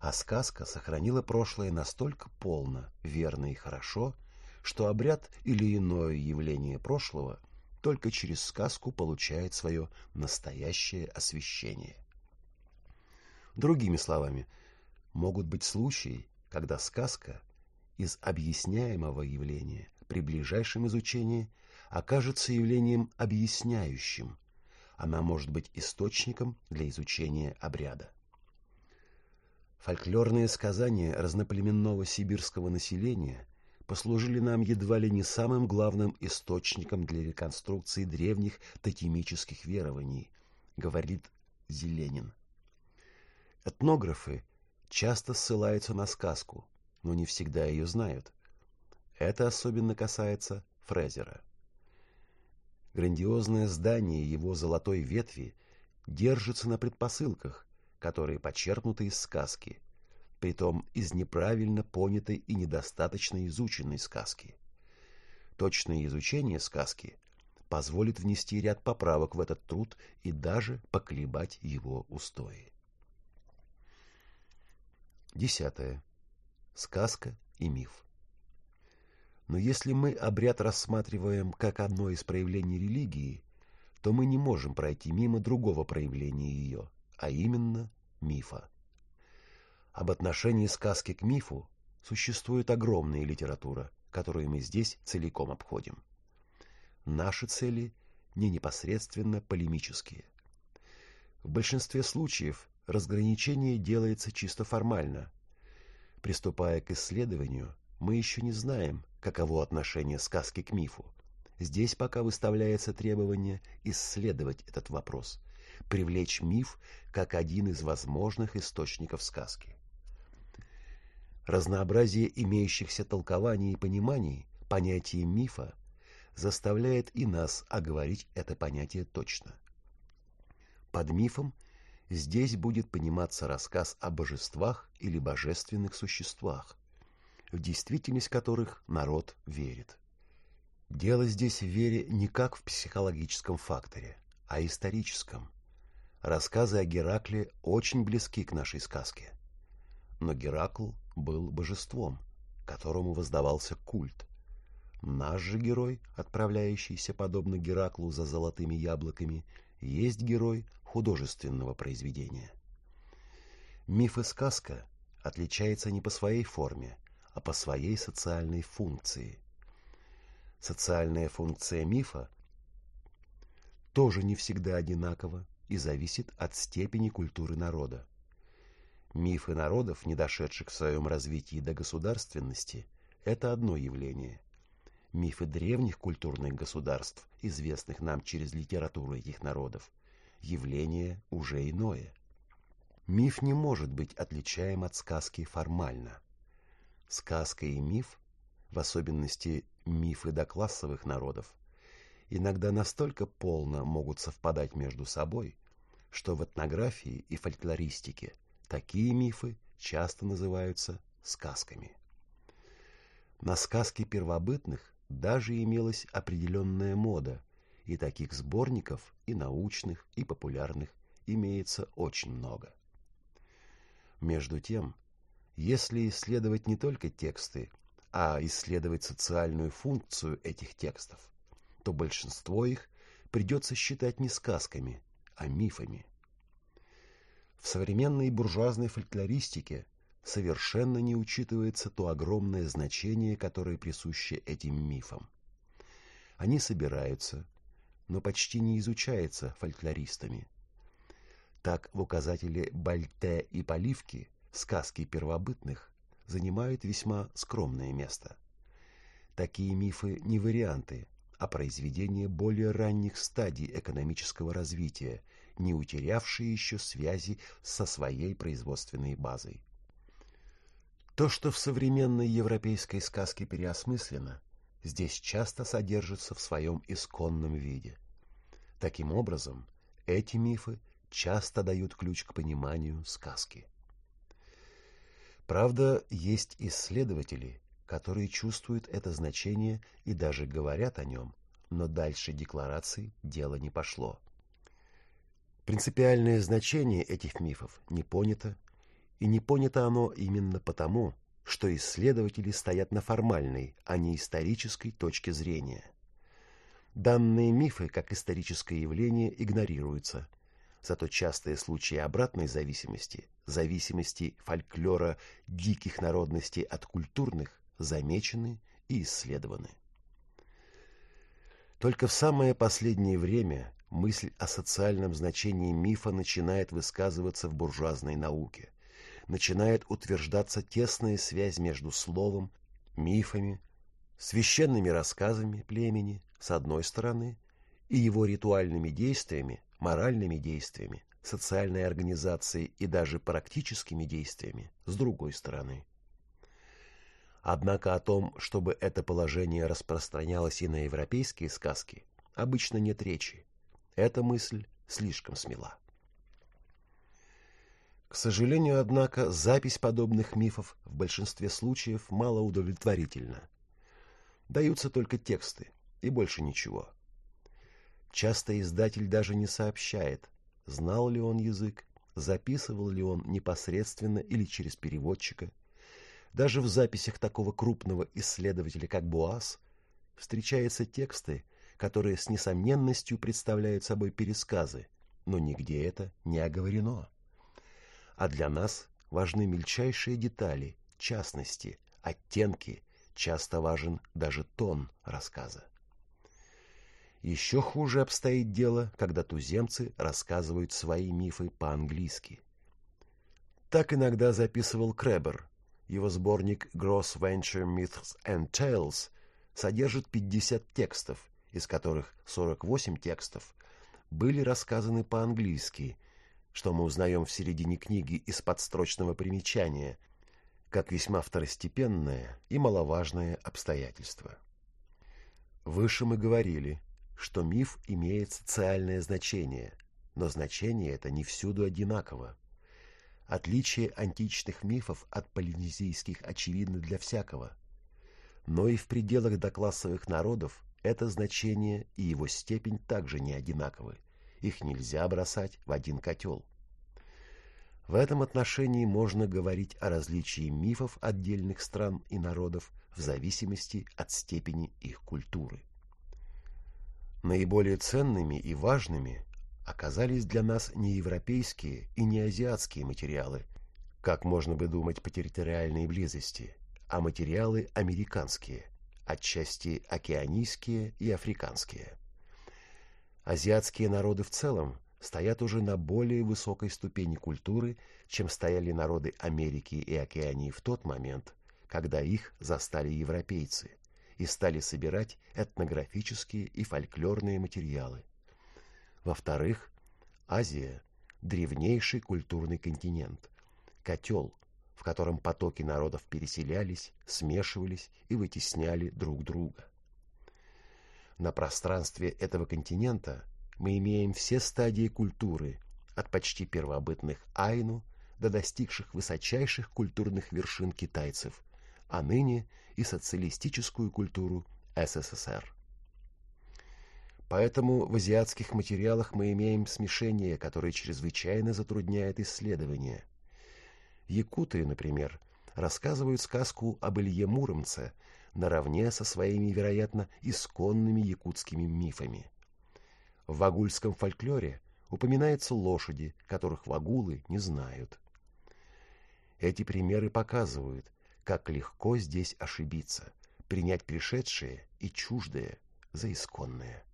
а сказка сохранила прошлое настолько полно, верно и хорошо, что обряд или иное явление прошлого только через сказку получает свое настоящее освещение. Другими словами, могут быть случаи, когда сказка из объясняемого явления при ближайшем изучении окажется явлением объясняющим. Она может быть источником для изучения обряда. Фольклорные сказания разноплеменного сибирского населения послужили нам едва ли не самым главным источником для реконструкции древних тотемических верований, говорит Зеленин. Этнографы часто ссылаются на сказку, но не всегда ее знают. Это особенно касается Фрезера. Грандиозное здание его золотой ветви держится на предпосылках, которые почерпнуты из сказки, притом из неправильно понятой и недостаточно изученной сказки. Точное изучение сказки позволит внести ряд поправок в этот труд и даже поколебать его устои. Десятое сказка и миф. Но если мы обряд рассматриваем как одно из проявлений религии, то мы не можем пройти мимо другого проявления ее, а именно мифа. Об отношении сказки к мифу существует огромная литература, которую мы здесь целиком обходим. Наши цели не непосредственно полемические. В большинстве случаев разграничение делается чисто формально, Приступая к исследованию, мы еще не знаем, каково отношение сказки к мифу. Здесь пока выставляется требование исследовать этот вопрос, привлечь миф как один из возможных источников сказки. Разнообразие имеющихся толкований и пониманий понятия мифа заставляет и нас оговорить это понятие точно. Под мифом – Здесь будет пониматься рассказ о божествах или божественных существах, в действительность которых народ верит. Дело здесь в вере не как в психологическом факторе, а историческом. Рассказы о Геракле очень близки к нашей сказке. Но Геракл был божеством, которому воздавался культ. Наш же герой, отправляющийся подобно Гераклу за золотыми яблоками, есть герой художественного произведения. Миф и сказка отличаются не по своей форме, а по своей социальной функции. Социальная функция мифа тоже не всегда одинакова и зависит от степени культуры народа. Мифы народов, не дошедших в своем развитии до государственности, это одно явление. Мифы древних культурных государств, известных нам через литературу этих народов, явление уже иное. Миф не может быть отличаем от сказки формально. Сказка и миф, в особенности мифы доклассовых народов, иногда настолько полно могут совпадать между собой, что в этнографии и фольклористике такие мифы часто называются сказками. На сказки первобытных даже имелась определенная мода, и таких сборников и научных, и популярных имеется очень много. Между тем, если исследовать не только тексты, а исследовать социальную функцию этих текстов, то большинство их придется считать не сказками, а мифами. В современной буржуазной фольклористике совершенно не учитывается то огромное значение, которое присуще этим мифам. Они собираются, но почти не изучаются фольклористами. Так в указателе Бальте и Поливки сказки первобытных занимают весьма скромное место. Такие мифы не варианты, а произведения более ранних стадий экономического развития, не утерявшие еще связи со своей производственной базой. То, что в современной европейской сказке переосмыслено, здесь часто содержится в своем исконном виде. Таким образом, эти мифы часто дают ключ к пониманию сказки. Правда, есть исследователи, которые чувствуют это значение и даже говорят о нем, но дальше декларации дело не пошло. Принципиальное значение этих мифов не понято, и не понято оно именно потому, что исследователи стоят на формальной, а не исторической точке зрения. Данные мифы, как историческое явление, игнорируются, зато частые случаи обратной зависимости, зависимости фольклора диких народностей от культурных, замечены и исследованы. Только в самое последнее время мысль о социальном значении мифа начинает высказываться в буржуазной науке. Начинает утверждаться тесная связь между словом, мифами, священными рассказами племени, с одной стороны, и его ритуальными действиями, моральными действиями, социальной организацией и даже практическими действиями, с другой стороны. Однако о том, чтобы это положение распространялось и на европейские сказки, обычно нет речи. Эта мысль слишком смела. К сожалению, однако, запись подобных мифов в большинстве случаев мало удовлетворительна. Даются только тексты, и больше ничего. Часто издатель даже не сообщает, знал ли он язык, записывал ли он непосредственно или через переводчика. Даже в записях такого крупного исследователя, как Буас, встречаются тексты, которые с несомненностью представляют собой пересказы, но нигде это не оговорено. А для нас важны мельчайшие детали, частности, оттенки, часто важен даже тон рассказа. Еще хуже обстоит дело, когда туземцы рассказывают свои мифы по-английски. Так иногда записывал Кребер. Его сборник Gross Venture Myths and Tales содержит 50 текстов, из которых 48 текстов были рассказаны по-английски, что мы узнаем в середине книги из подстрочного примечания, как весьма второстепенное и маловажное обстоятельство. Выше мы говорили, что миф имеет социальное значение, но значение это не всюду одинаково. Отличие античных мифов от полинезийских очевидно для всякого. Но и в пределах доклассовых народов это значение и его степень также не одинаковы. Их нельзя бросать в один котел. В этом отношении можно говорить о различии мифов отдельных стран и народов в зависимости от степени их культуры. Наиболее ценными и важными оказались для нас не европейские и не азиатские материалы, как можно бы думать по территориальной близости, а материалы американские, отчасти океанийские и африканские. Азиатские народы в целом стоят уже на более высокой ступени культуры, чем стояли народы Америки и Океании в тот момент, когда их застали европейцы и стали собирать этнографические и фольклорные материалы. Во-вторых, Азия – древнейший культурный континент, котел, в котором потоки народов переселялись, смешивались и вытесняли друг друга. На пространстве этого континента мы имеем все стадии культуры, от почти первобытных айну до достигших высочайших культурных вершин китайцев, а ныне и социалистическую культуру СССР. Поэтому в азиатских материалах мы имеем смешение, которое чрезвычайно затрудняет исследование. Якуты, например, рассказывают сказку об Илье Муромце наравне со своими, вероятно, исконными якутскими мифами. В вагульском фольклоре упоминаются лошади, которых вагулы не знают. Эти примеры показывают, как легко здесь ошибиться, принять пришедшее и чуждое за исконное.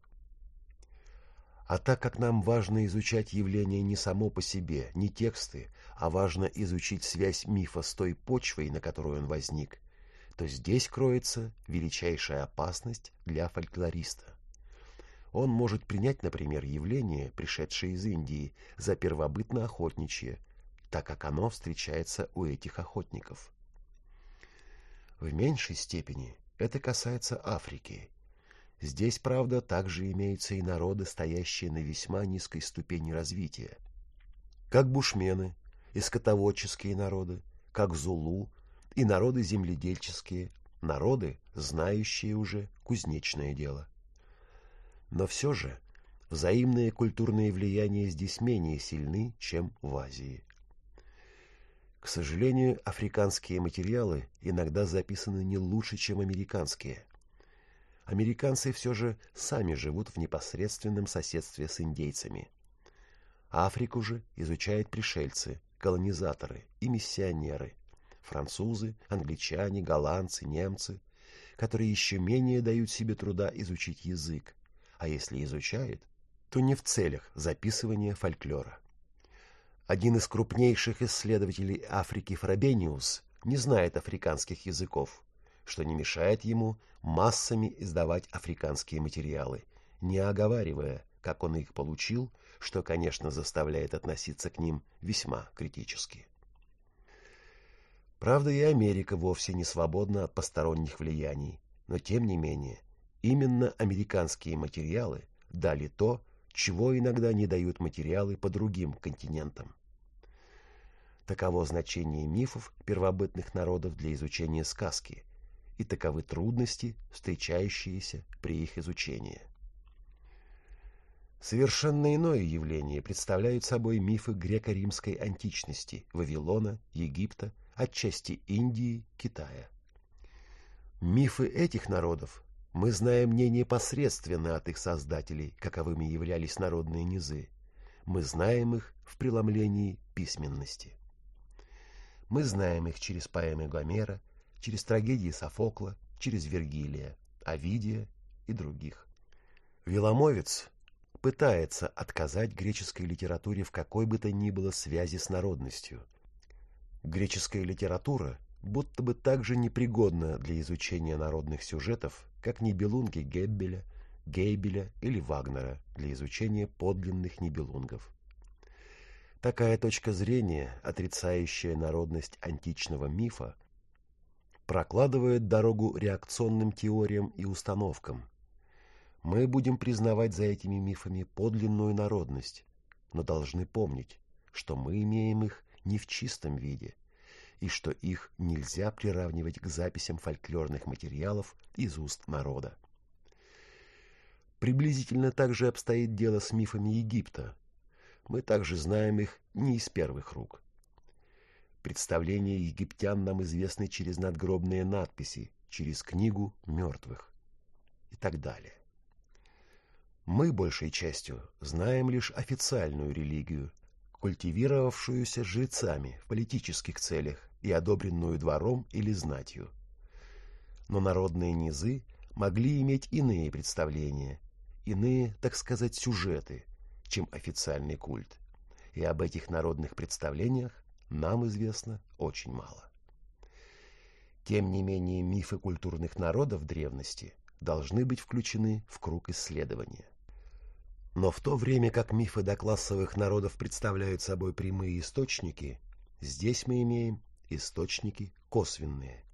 А так как нам важно изучать явление не само по себе, не тексты, а важно изучить связь мифа с той почвой, на которой он возник, то здесь кроется величайшая опасность для фольклориста. Он может принять, например, явление, пришедшее из Индии, за первобытно-охотничье, так как оно встречается у этих охотников. В меньшей степени это касается Африки, Здесь, правда, также имеются и народы, стоящие на весьма низкой ступени развития. Как бушмены, и скотоводческие народы, как зулу, и народы земледельческие, народы, знающие уже кузнечное дело. Но все же взаимные культурные влияния здесь менее сильны, чем в Азии. К сожалению, африканские материалы иногда записаны не лучше, чем американские – американцы все же сами живут в непосредственном соседстве с индейцами. Африку же изучают пришельцы, колонизаторы и миссионеры, французы, англичане, голландцы, немцы, которые еще менее дают себе труда изучить язык, а если изучают, то не в целях записывания фольклора. Один из крупнейших исследователей Африки Фрабениус не знает африканских языков, что не мешает ему массами издавать африканские материалы, не оговаривая, как он их получил, что, конечно, заставляет относиться к ним весьма критически. Правда, и Америка вовсе не свободна от посторонних влияний, но тем не менее, именно американские материалы дали то, чего иногда не дают материалы по другим континентам. Таково значение мифов первобытных народов для изучения сказки – и таковы трудности, встречающиеся при их изучении. Совершенно иное явление представляют собой мифы греко-римской античности, Вавилона, Египта, отчасти Индии, Китая. Мифы этих народов мы знаем не непосредственно от их создателей, каковыми являлись народные низы. Мы знаем их в преломлении письменности. Мы знаем их через поэмы Гомера, через трагедии Софокла, через Вергилия, Овидия и других. Веломовец пытается отказать греческой литературе в какой бы то ни было связи с народностью. Греческая литература будто бы так же непригодна для изучения народных сюжетов, как нибелунги Геббеля, Гейбеля или Вагнера для изучения подлинных нибелунгов. Такая точка зрения, отрицающая народность античного мифа, прокладывает дорогу реакционным теориям и установкам. Мы будем признавать за этими мифами подлинную народность, но должны помнить, что мы имеем их не в чистом виде, и что их нельзя приравнивать к записям фольклорных материалов из уст народа. Приблизительно так же обстоит дело с мифами Египта. Мы также знаем их не из первых рук. Представления египтян нам известны через надгробные надписи, через книгу мертвых и так далее. Мы, большей частью, знаем лишь официальную религию, культивировавшуюся жрецами в политических целях и одобренную двором или знатью. Но народные низы могли иметь иные представления, иные, так сказать, сюжеты, чем официальный культ. И об этих народных представлениях нам известно очень мало. Тем не менее, мифы культурных народов древности должны быть включены в круг исследования. Но в то время как мифы доклассовых народов представляют собой прямые источники, здесь мы имеем источники косвенные.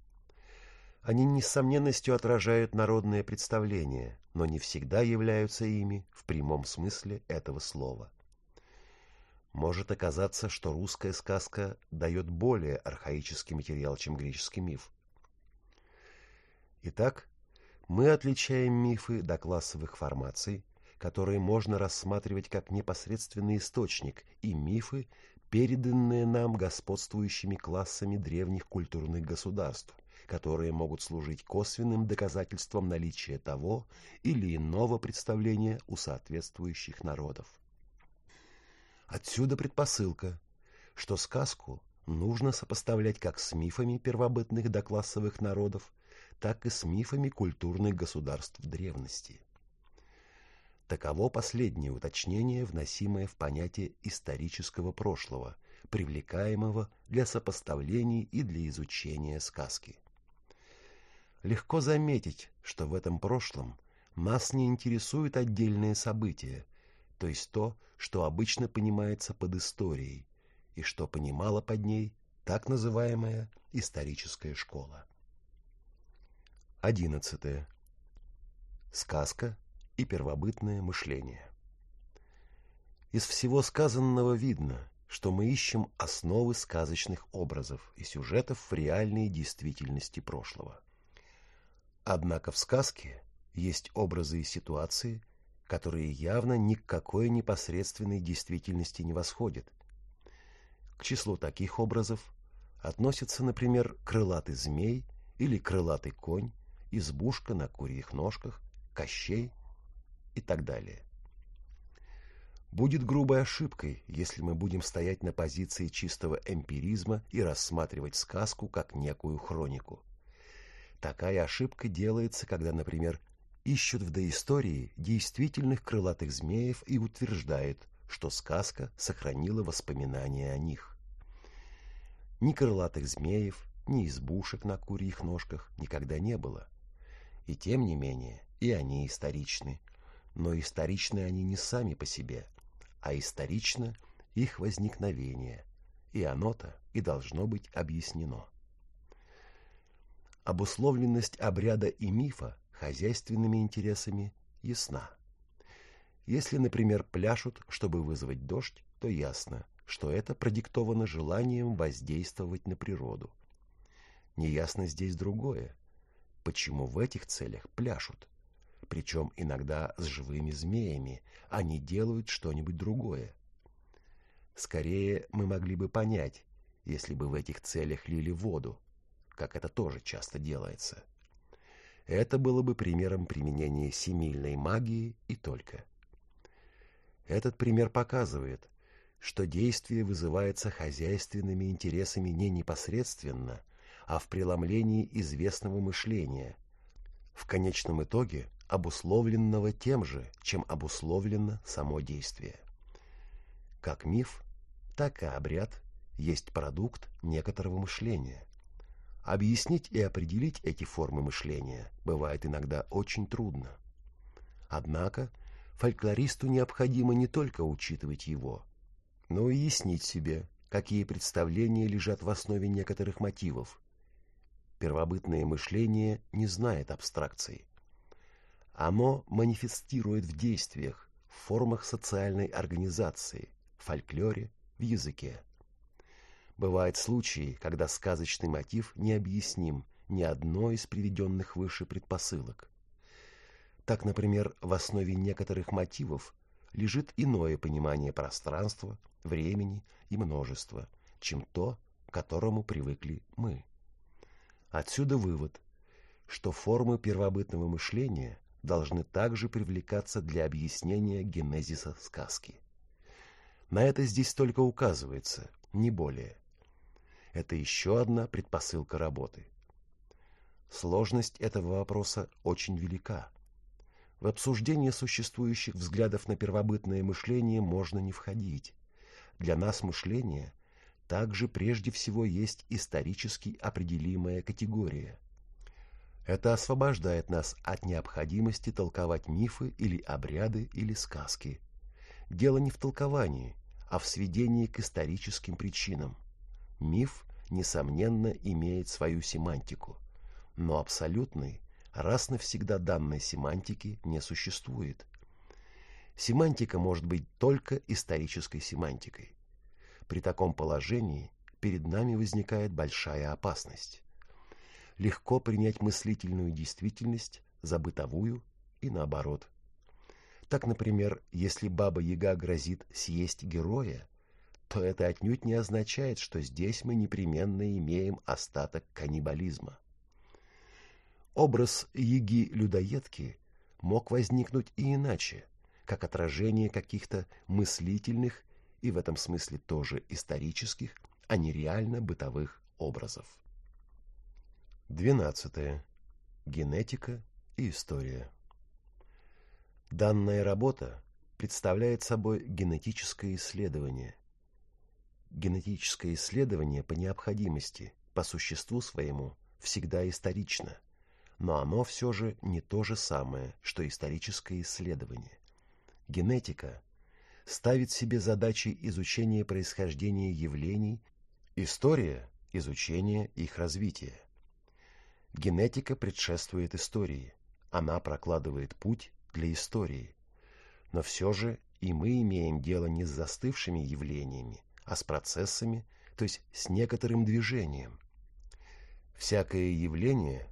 Они несомненностью отражают народные представления, но не всегда являются ими в прямом смысле этого слова. Может оказаться, что русская сказка дает более архаический материал, чем греческий миф. Итак, мы отличаем мифы до классовых формаций, которые можно рассматривать как непосредственный источник, и мифы, переданные нам господствующими классами древних культурных государств, которые могут служить косвенным доказательством наличия того или иного представления у соответствующих народов. Отсюда предпосылка, что сказку нужно сопоставлять как с мифами первобытных доклассовых народов, так и с мифами культурных государств древности. Таково последнее уточнение, вносимое в понятие исторического прошлого, привлекаемого для сопоставлений и для изучения сказки. Легко заметить, что в этом прошлом нас не интересуют отдельные события, то есть то, что обычно понимается под историей, и что понимала под ней так называемая историческая школа. Одиннадцатое. Сказка и первобытное мышление. Из всего сказанного видно, что мы ищем основы сказочных образов и сюжетов в реальной действительности прошлого. Однако в сказке есть образы и ситуации, которые явно ни к какой непосредственной действительности не восходят. К числу таких образов относятся, например, крылатый змей или крылатый конь, избушка на курьих ножках, кощей и так далее. Будет грубой ошибкой, если мы будем стоять на позиции чистого эмпиризма и рассматривать сказку как некую хронику. Такая ошибка делается, когда, например, ищут в доистории действительных крылатых змеев и утверждают, что сказка сохранила воспоминания о них. Ни крылатых змеев, ни избушек на курьих ножках никогда не было. И тем не менее, и они историчны, но историчны они не сами по себе, а исторично их возникновение, и оно-то и должно быть объяснено. Обусловленность обряда и мифа хозяйственными интересами ясна. Если, например, пляшут, чтобы вызвать дождь, то ясно, что это продиктовано желанием воздействовать на природу. Неясно здесь другое. Почему в этих целях пляшут? Причем иногда с живыми змеями, они делают что-нибудь другое. Скорее, мы могли бы понять, если бы в этих целях лили воду, как это тоже часто делается. Это было бы примером применения семильной магии и только. Этот пример показывает, что действие вызывается хозяйственными интересами не непосредственно, а в преломлении известного мышления. В конечном итоге обусловленного тем же, чем обусловлено само действие. Как миф, так и обряд есть продукт некоторого мышления. Объяснить и определить эти формы мышления бывает иногда очень трудно. Однако фольклористу необходимо не только учитывать его, но и яснить себе, какие представления лежат в основе некоторых мотивов. Первобытное мышление не знает абстракций. Оно манифестирует в действиях, в формах социальной организации, в фольклоре, в языке. Бывают случаи, когда сказочный мотив необъясним ни одной из приведенных выше предпосылок. Так, например, в основе некоторых мотивов лежит иное понимание пространства, времени и множества, чем то, к которому привыкли мы. Отсюда вывод, что формы первобытного мышления должны также привлекаться для объяснения генезиса сказки. На это здесь только указывается, не более. Это еще одна предпосылка работы. Сложность этого вопроса очень велика. В обсуждение существующих взглядов на первобытное мышление можно не входить. Для нас мышление также прежде всего есть исторически определимая категория. Это освобождает нас от необходимости толковать мифы или обряды или сказки. Дело не в толковании, а в сведении к историческим причинам. Миф, несомненно, имеет свою семантику, но абсолютной, раз навсегда данной семантики не существует. Семантика может быть только исторической семантикой. При таком положении перед нами возникает большая опасность. Легко принять мыслительную действительность за бытовую и наоборот. Так, например, если Баба-Яга грозит съесть героя, то это отнюдь не означает, что здесь мы непременно имеем остаток каннибализма. Образ Яги-людоедки мог возникнуть и иначе, как отражение каких-то мыслительных и в этом смысле тоже исторических, а не реально бытовых образов. 12. Генетика и история. Данная работа представляет собой генетическое исследование. Генетическое исследование по необходимости, по существу своему, всегда исторично, но оно все же не то же самое, что историческое исследование. Генетика ставит себе задачей изучения происхождения явлений, история – изучение их развития. Генетика предшествует истории, она прокладывает путь для истории. Но все же и мы имеем дело не с застывшими явлениями, а с процессами, то есть с некоторым движением. Всякое явление,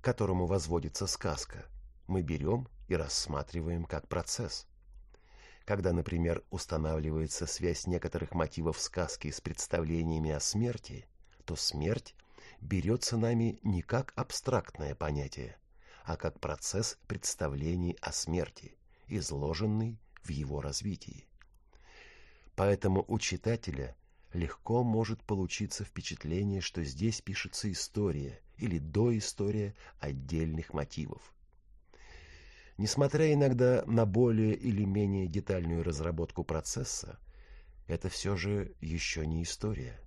которому возводится сказка, мы берем и рассматриваем как процесс. Когда, например, устанавливается связь некоторых мотивов сказки с представлениями о смерти, то смерть берется нами не как абстрактное понятие, а как процесс представлений о смерти, изложенный в его развитии. Поэтому у читателя легко может получиться впечатление, что здесь пишется история или доистория отдельных мотивов. Несмотря иногда на более или менее детальную разработку процесса, это все же еще не история.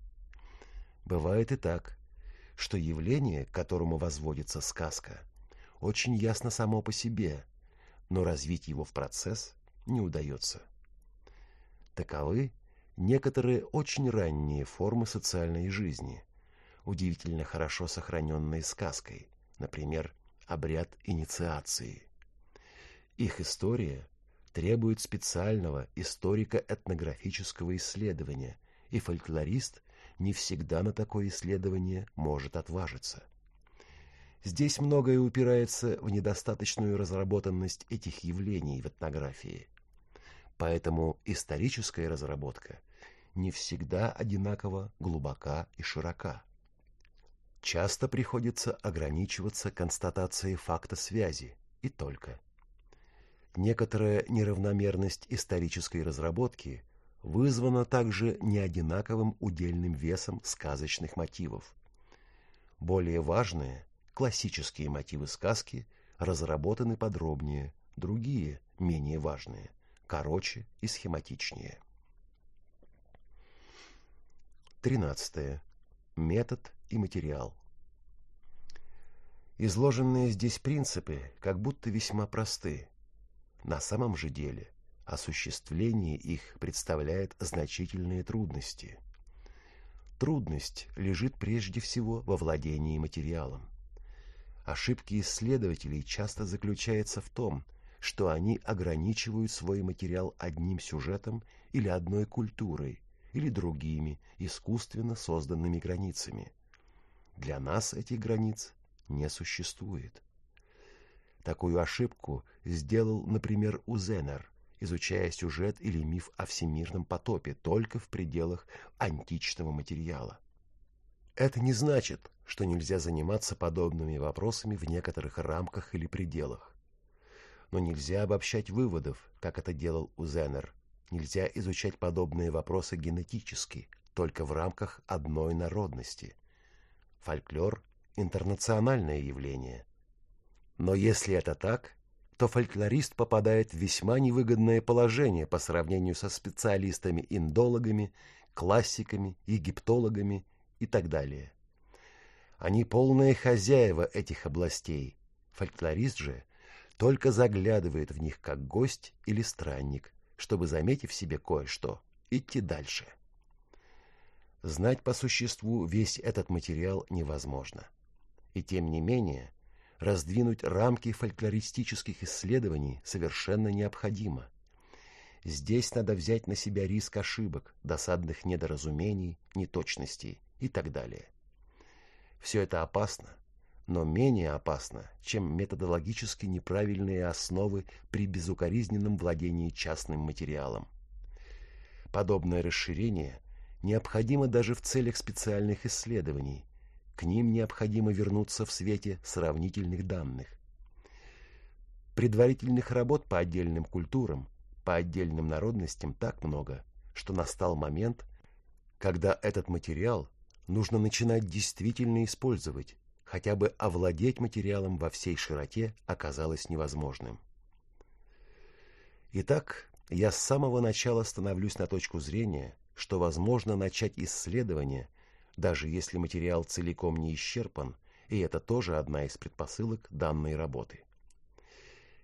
Бывает и так, что явление, к которому возводится сказка, очень ясно само по себе, но развить его в процесс не удается. Таковы некоторые очень ранние формы социальной жизни, удивительно хорошо сохраненные сказкой, например, обряд инициации. Их история требует специального историко-этнографического исследования, и фольклорист не всегда на такое исследование может отважиться. Здесь многое упирается в недостаточную разработанность этих явлений в этнографии. Поэтому историческая разработка не всегда одинаково глубока и широка. Часто приходится ограничиваться констатацией факта связи и только. Некоторая неравномерность исторической разработки вызвана также неодинаковым удельным весом сказочных мотивов. Более важные классические мотивы сказки разработаны подробнее, другие, менее важные, короче и схематичнее. 13. Метод и материал. Изложенные здесь принципы как будто весьма просты. На самом же деле осуществление их представляет значительные трудности. Трудность лежит прежде всего во владении материалом. Ошибки исследователей часто заключаются в том, что они ограничивают свой материал одним сюжетом или одной культурой, или другими искусственно созданными границами. Для нас этих границ не существует. Такую ошибку сделал, например, Узенер, изучая сюжет или миф о всемирном потопе только в пределах античного материала. Это не значит, что нельзя заниматься подобными вопросами в некоторых рамках или пределах. Но нельзя обобщать выводов, как это делал Узенер. Нельзя изучать подобные вопросы генетически, только в рамках одной народности. Фольклор – интернациональное явление. Но если это так, то фольклорист попадает в весьма невыгодное положение по сравнению со специалистами-индологами, классиками, египтологами и так далее. Они полные хозяева этих областей. Фольклорист же только заглядывает в них как гость или странник, чтобы, заметив себе кое-что, идти дальше. Знать по существу весь этот материал невозможно. И тем не менее, раздвинуть рамки фольклористических исследований совершенно необходимо. Здесь надо взять на себя риск ошибок, досадных недоразумений, неточностей и так далее. Все это опасно, но менее опасно, чем методологически неправильные основы при безукоризненном владении частным материалом. Подобное расширение необходимо даже в целях специальных исследований. К ним необходимо вернуться в свете сравнительных данных. Предварительных работ по отдельным культурам, по отдельным народностям так много, что настал момент, когда этот материал нужно начинать действительно использовать, хотя бы овладеть материалом во всей широте оказалось невозможным. Итак, я с самого начала становлюсь на точку зрения, что возможно начать исследование, даже если материал целиком не исчерпан, и это тоже одна из предпосылок данной работы.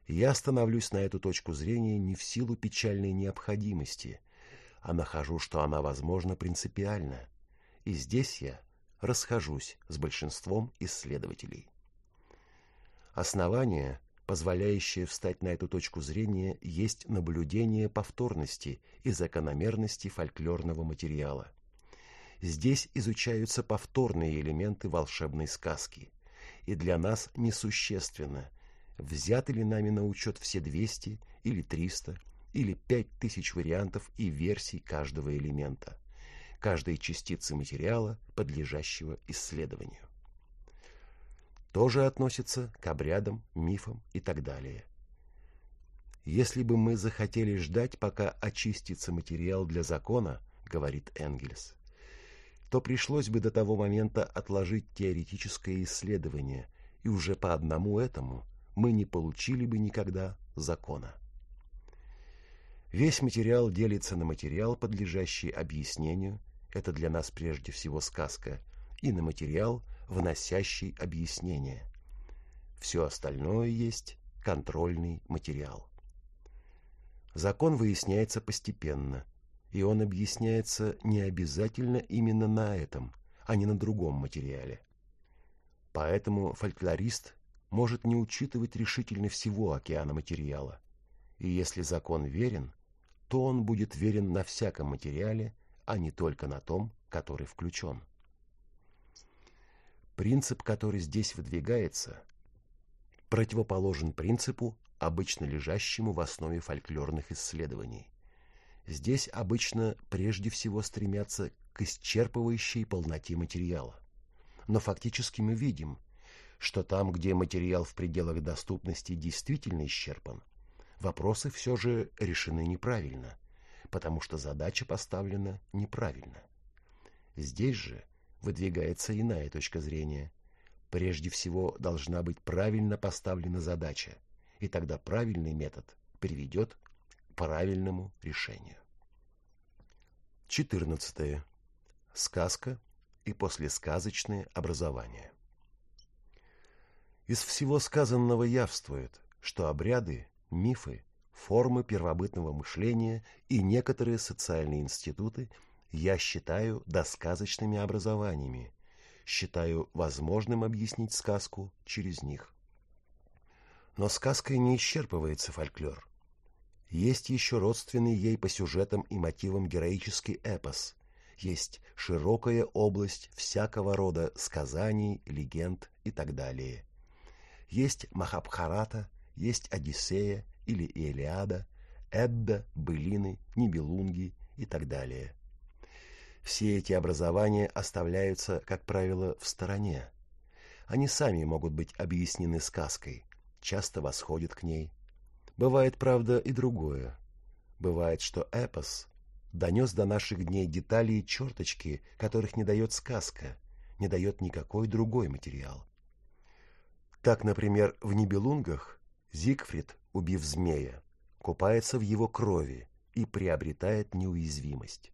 Я становлюсь на эту точку зрения не в силу печальной необходимости, а нахожу, что она возможна принципиально, и здесь я расхожусь с большинством исследователей. Основание, позволяющее встать на эту точку зрения, есть наблюдение повторности и закономерности фольклорного материала. Здесь изучаются повторные элементы волшебной сказки, и для нас несущественно, взяты ли нами на учет все 200 или 300 или 5000 вариантов и версий каждого элемента каждой частицы материала, подлежащего исследованию. Тоже относится к обрядам, мифам и так далее. Если бы мы захотели ждать, пока очистится материал для закона, говорит Энгельс, то пришлось бы до того момента отложить теоретическое исследование, и уже по одному этому мы не получили бы никогда закона. Весь материал делится на материал, подлежащий объяснению, это для нас прежде всего сказка, и на материал, вносящий объяснение. Все остальное есть контрольный материал. Закон выясняется постепенно, и он объясняется не обязательно именно на этом, а не на другом материале. Поэтому фольклорист может не учитывать решительно всего океана материала, и если закон верен, то он будет верен на всяком материале, а не только на том, который включен. Принцип, который здесь выдвигается, противоположен принципу, обычно лежащему в основе фольклорных исследований. Здесь обычно прежде всего стремятся к исчерпывающей полноте материала. Но фактически мы видим, что там, где материал в пределах доступности действительно исчерпан, вопросы все же решены неправильно, потому что задача поставлена неправильно. Здесь же выдвигается иная точка зрения. Прежде всего должна быть правильно поставлена задача, и тогда правильный метод приведет правильному решению. 14. Сказка и послесказочное образование. Из всего сказанного явствует, что обряды, мифы формы первобытного мышления и некоторые социальные институты я считаю досказочными образованиями, считаю возможным объяснить сказку через них. Но сказкой не исчерпывается фольклор. Есть еще родственный ей по сюжетам и мотивам героический эпос, есть широкая область всякого рода сказаний, легенд и так далее. Есть Махабхарата, есть Одиссея, или Илиада, Эдда, Былины, Нибелунги и так далее. Все эти образования оставляются, как правило, в стороне. Они сами могут быть объяснены сказкой, часто восходят к ней. Бывает, правда, и другое. Бывает, что эпос донес до наших дней детали и черточки, которых не дает сказка, не дает никакой другой материал. Так, например, в Нибелунгах Зигфрид, убив змея, купается в его крови и приобретает неуязвимость.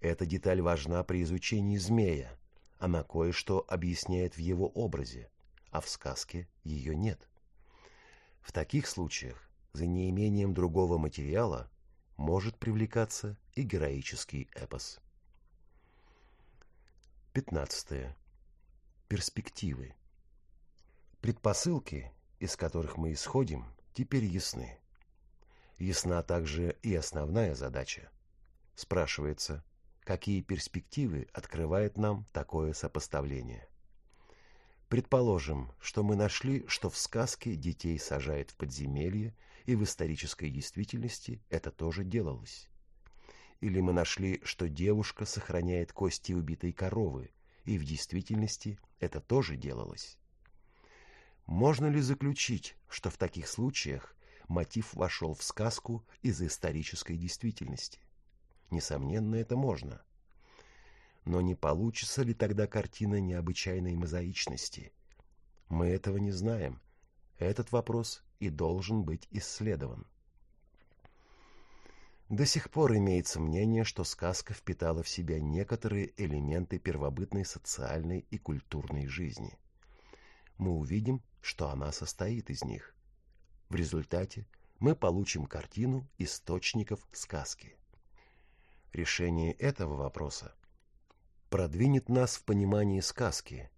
Эта деталь важна при изучении змея. Она кое-что объясняет в его образе, а в сказке ее нет. В таких случаях, за неимением другого материала, может привлекаться и героический эпос. 15. Перспективы. Предпосылки, из которых мы исходим, теперь ясны. Ясна также и основная задача. Спрашивается, какие перспективы открывает нам такое сопоставление. Предположим, что мы нашли, что в сказке детей сажают в подземелье, и в исторической действительности это тоже делалось. Или мы нашли, что девушка сохраняет кости убитой коровы, и в действительности это тоже делалось. Можно ли заключить, что в таких случаях мотив вошел в сказку из исторической действительности? Несомненно, это можно. Но не получится ли тогда картина необычайной мозаичности? Мы этого не знаем. Этот вопрос и должен быть исследован. До сих пор имеется мнение, что сказка впитала в себя некоторые элементы первобытной социальной и культурной жизни. Мы увидим, что она состоит из них. В результате мы получим картину источников сказки. Решение этого вопроса продвинет нас в понимании сказки,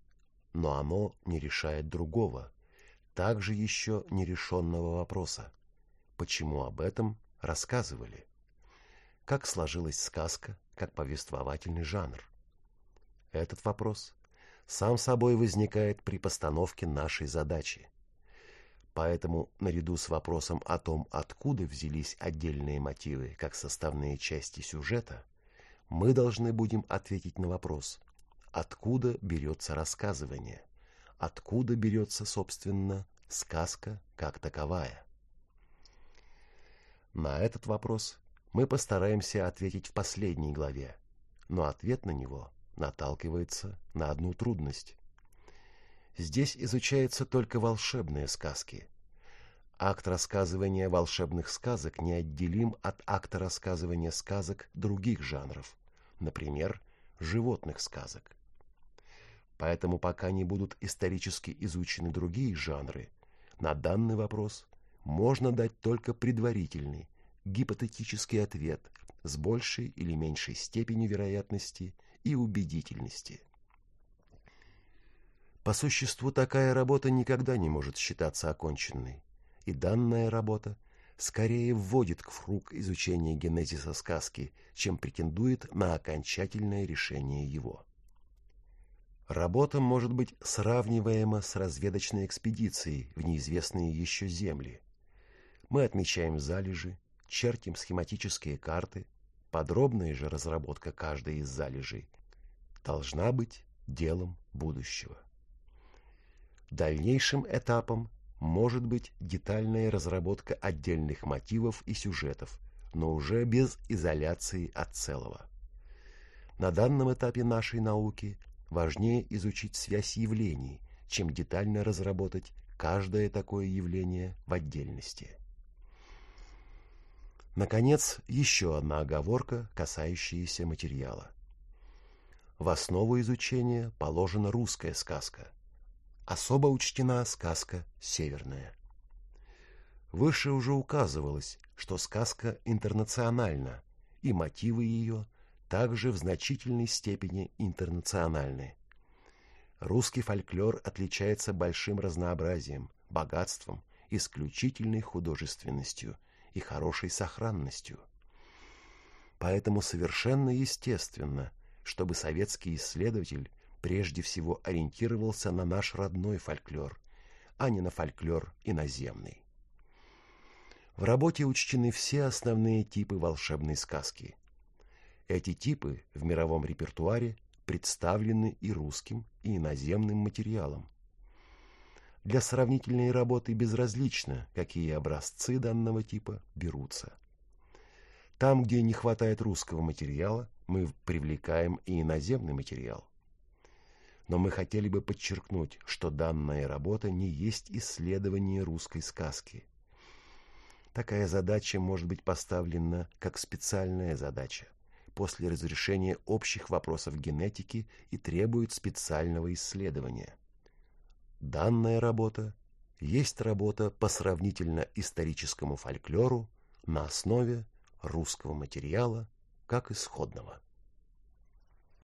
но оно не решает другого, также еще нерешенного вопроса. Почему об этом рассказывали? Как сложилась сказка как повествовательный жанр? Этот вопрос сам собой возникает при постановке нашей задачи. Поэтому, наряду с вопросом о том, откуда взялись отдельные мотивы как составные части сюжета, мы должны будем ответить на вопрос, откуда берется рассказывание, откуда берется, собственно, сказка как таковая. На этот вопрос мы постараемся ответить в последней главе, но ответ на него наталкивается на одну трудность. Здесь изучаются только волшебные сказки. Акт рассказывания волшебных сказок неотделим от акта рассказывания сказок других жанров, например, животных сказок. Поэтому пока не будут исторически изучены другие жанры, на данный вопрос можно дать только предварительный, гипотетический ответ с большей или меньшей степенью вероятности и убедительности. По существу такая работа никогда не может считаться оконченной, и данная работа скорее вводит к круг изучения генезиса сказки, чем претендует на окончательное решение его. Работа может быть сравниваема с разведочной экспедицией в неизвестные еще земли. Мы отмечаем залежи, чертим схематические карты, подробная же разработка каждой из залежей должна быть делом будущего. Дальнейшим этапом может быть детальная разработка отдельных мотивов и сюжетов, но уже без изоляции от целого. На данном этапе нашей науки важнее изучить связь явлений, чем детально разработать каждое такое явление в отдельности. Наконец, еще одна оговорка, касающаяся материала. В основу изучения положена русская сказка. Особо учтена сказка северная. Выше уже указывалось, что сказка интернациональна, и мотивы ее также в значительной степени интернациональны. Русский фольклор отличается большим разнообразием, богатством, исключительной художественностью и хорошей сохранностью. Поэтому совершенно естественно, чтобы советский исследователь прежде всего ориентировался на наш родной фольклор, а не на фольклор иноземный. В работе учтены все основные типы волшебной сказки – Эти типы в мировом репертуаре представлены и русским, и иноземным материалом. Для сравнительной работы безразлично, какие образцы данного типа берутся. Там, где не хватает русского материала, мы привлекаем и иноземный материал. Но мы хотели бы подчеркнуть, что данная работа не есть исследование русской сказки. Такая задача может быть поставлена как специальная задача после разрешения общих вопросов генетики и требует специального исследования. Данная работа есть работа по сравнительно-историческому фольклору на основе русского материала как исходного.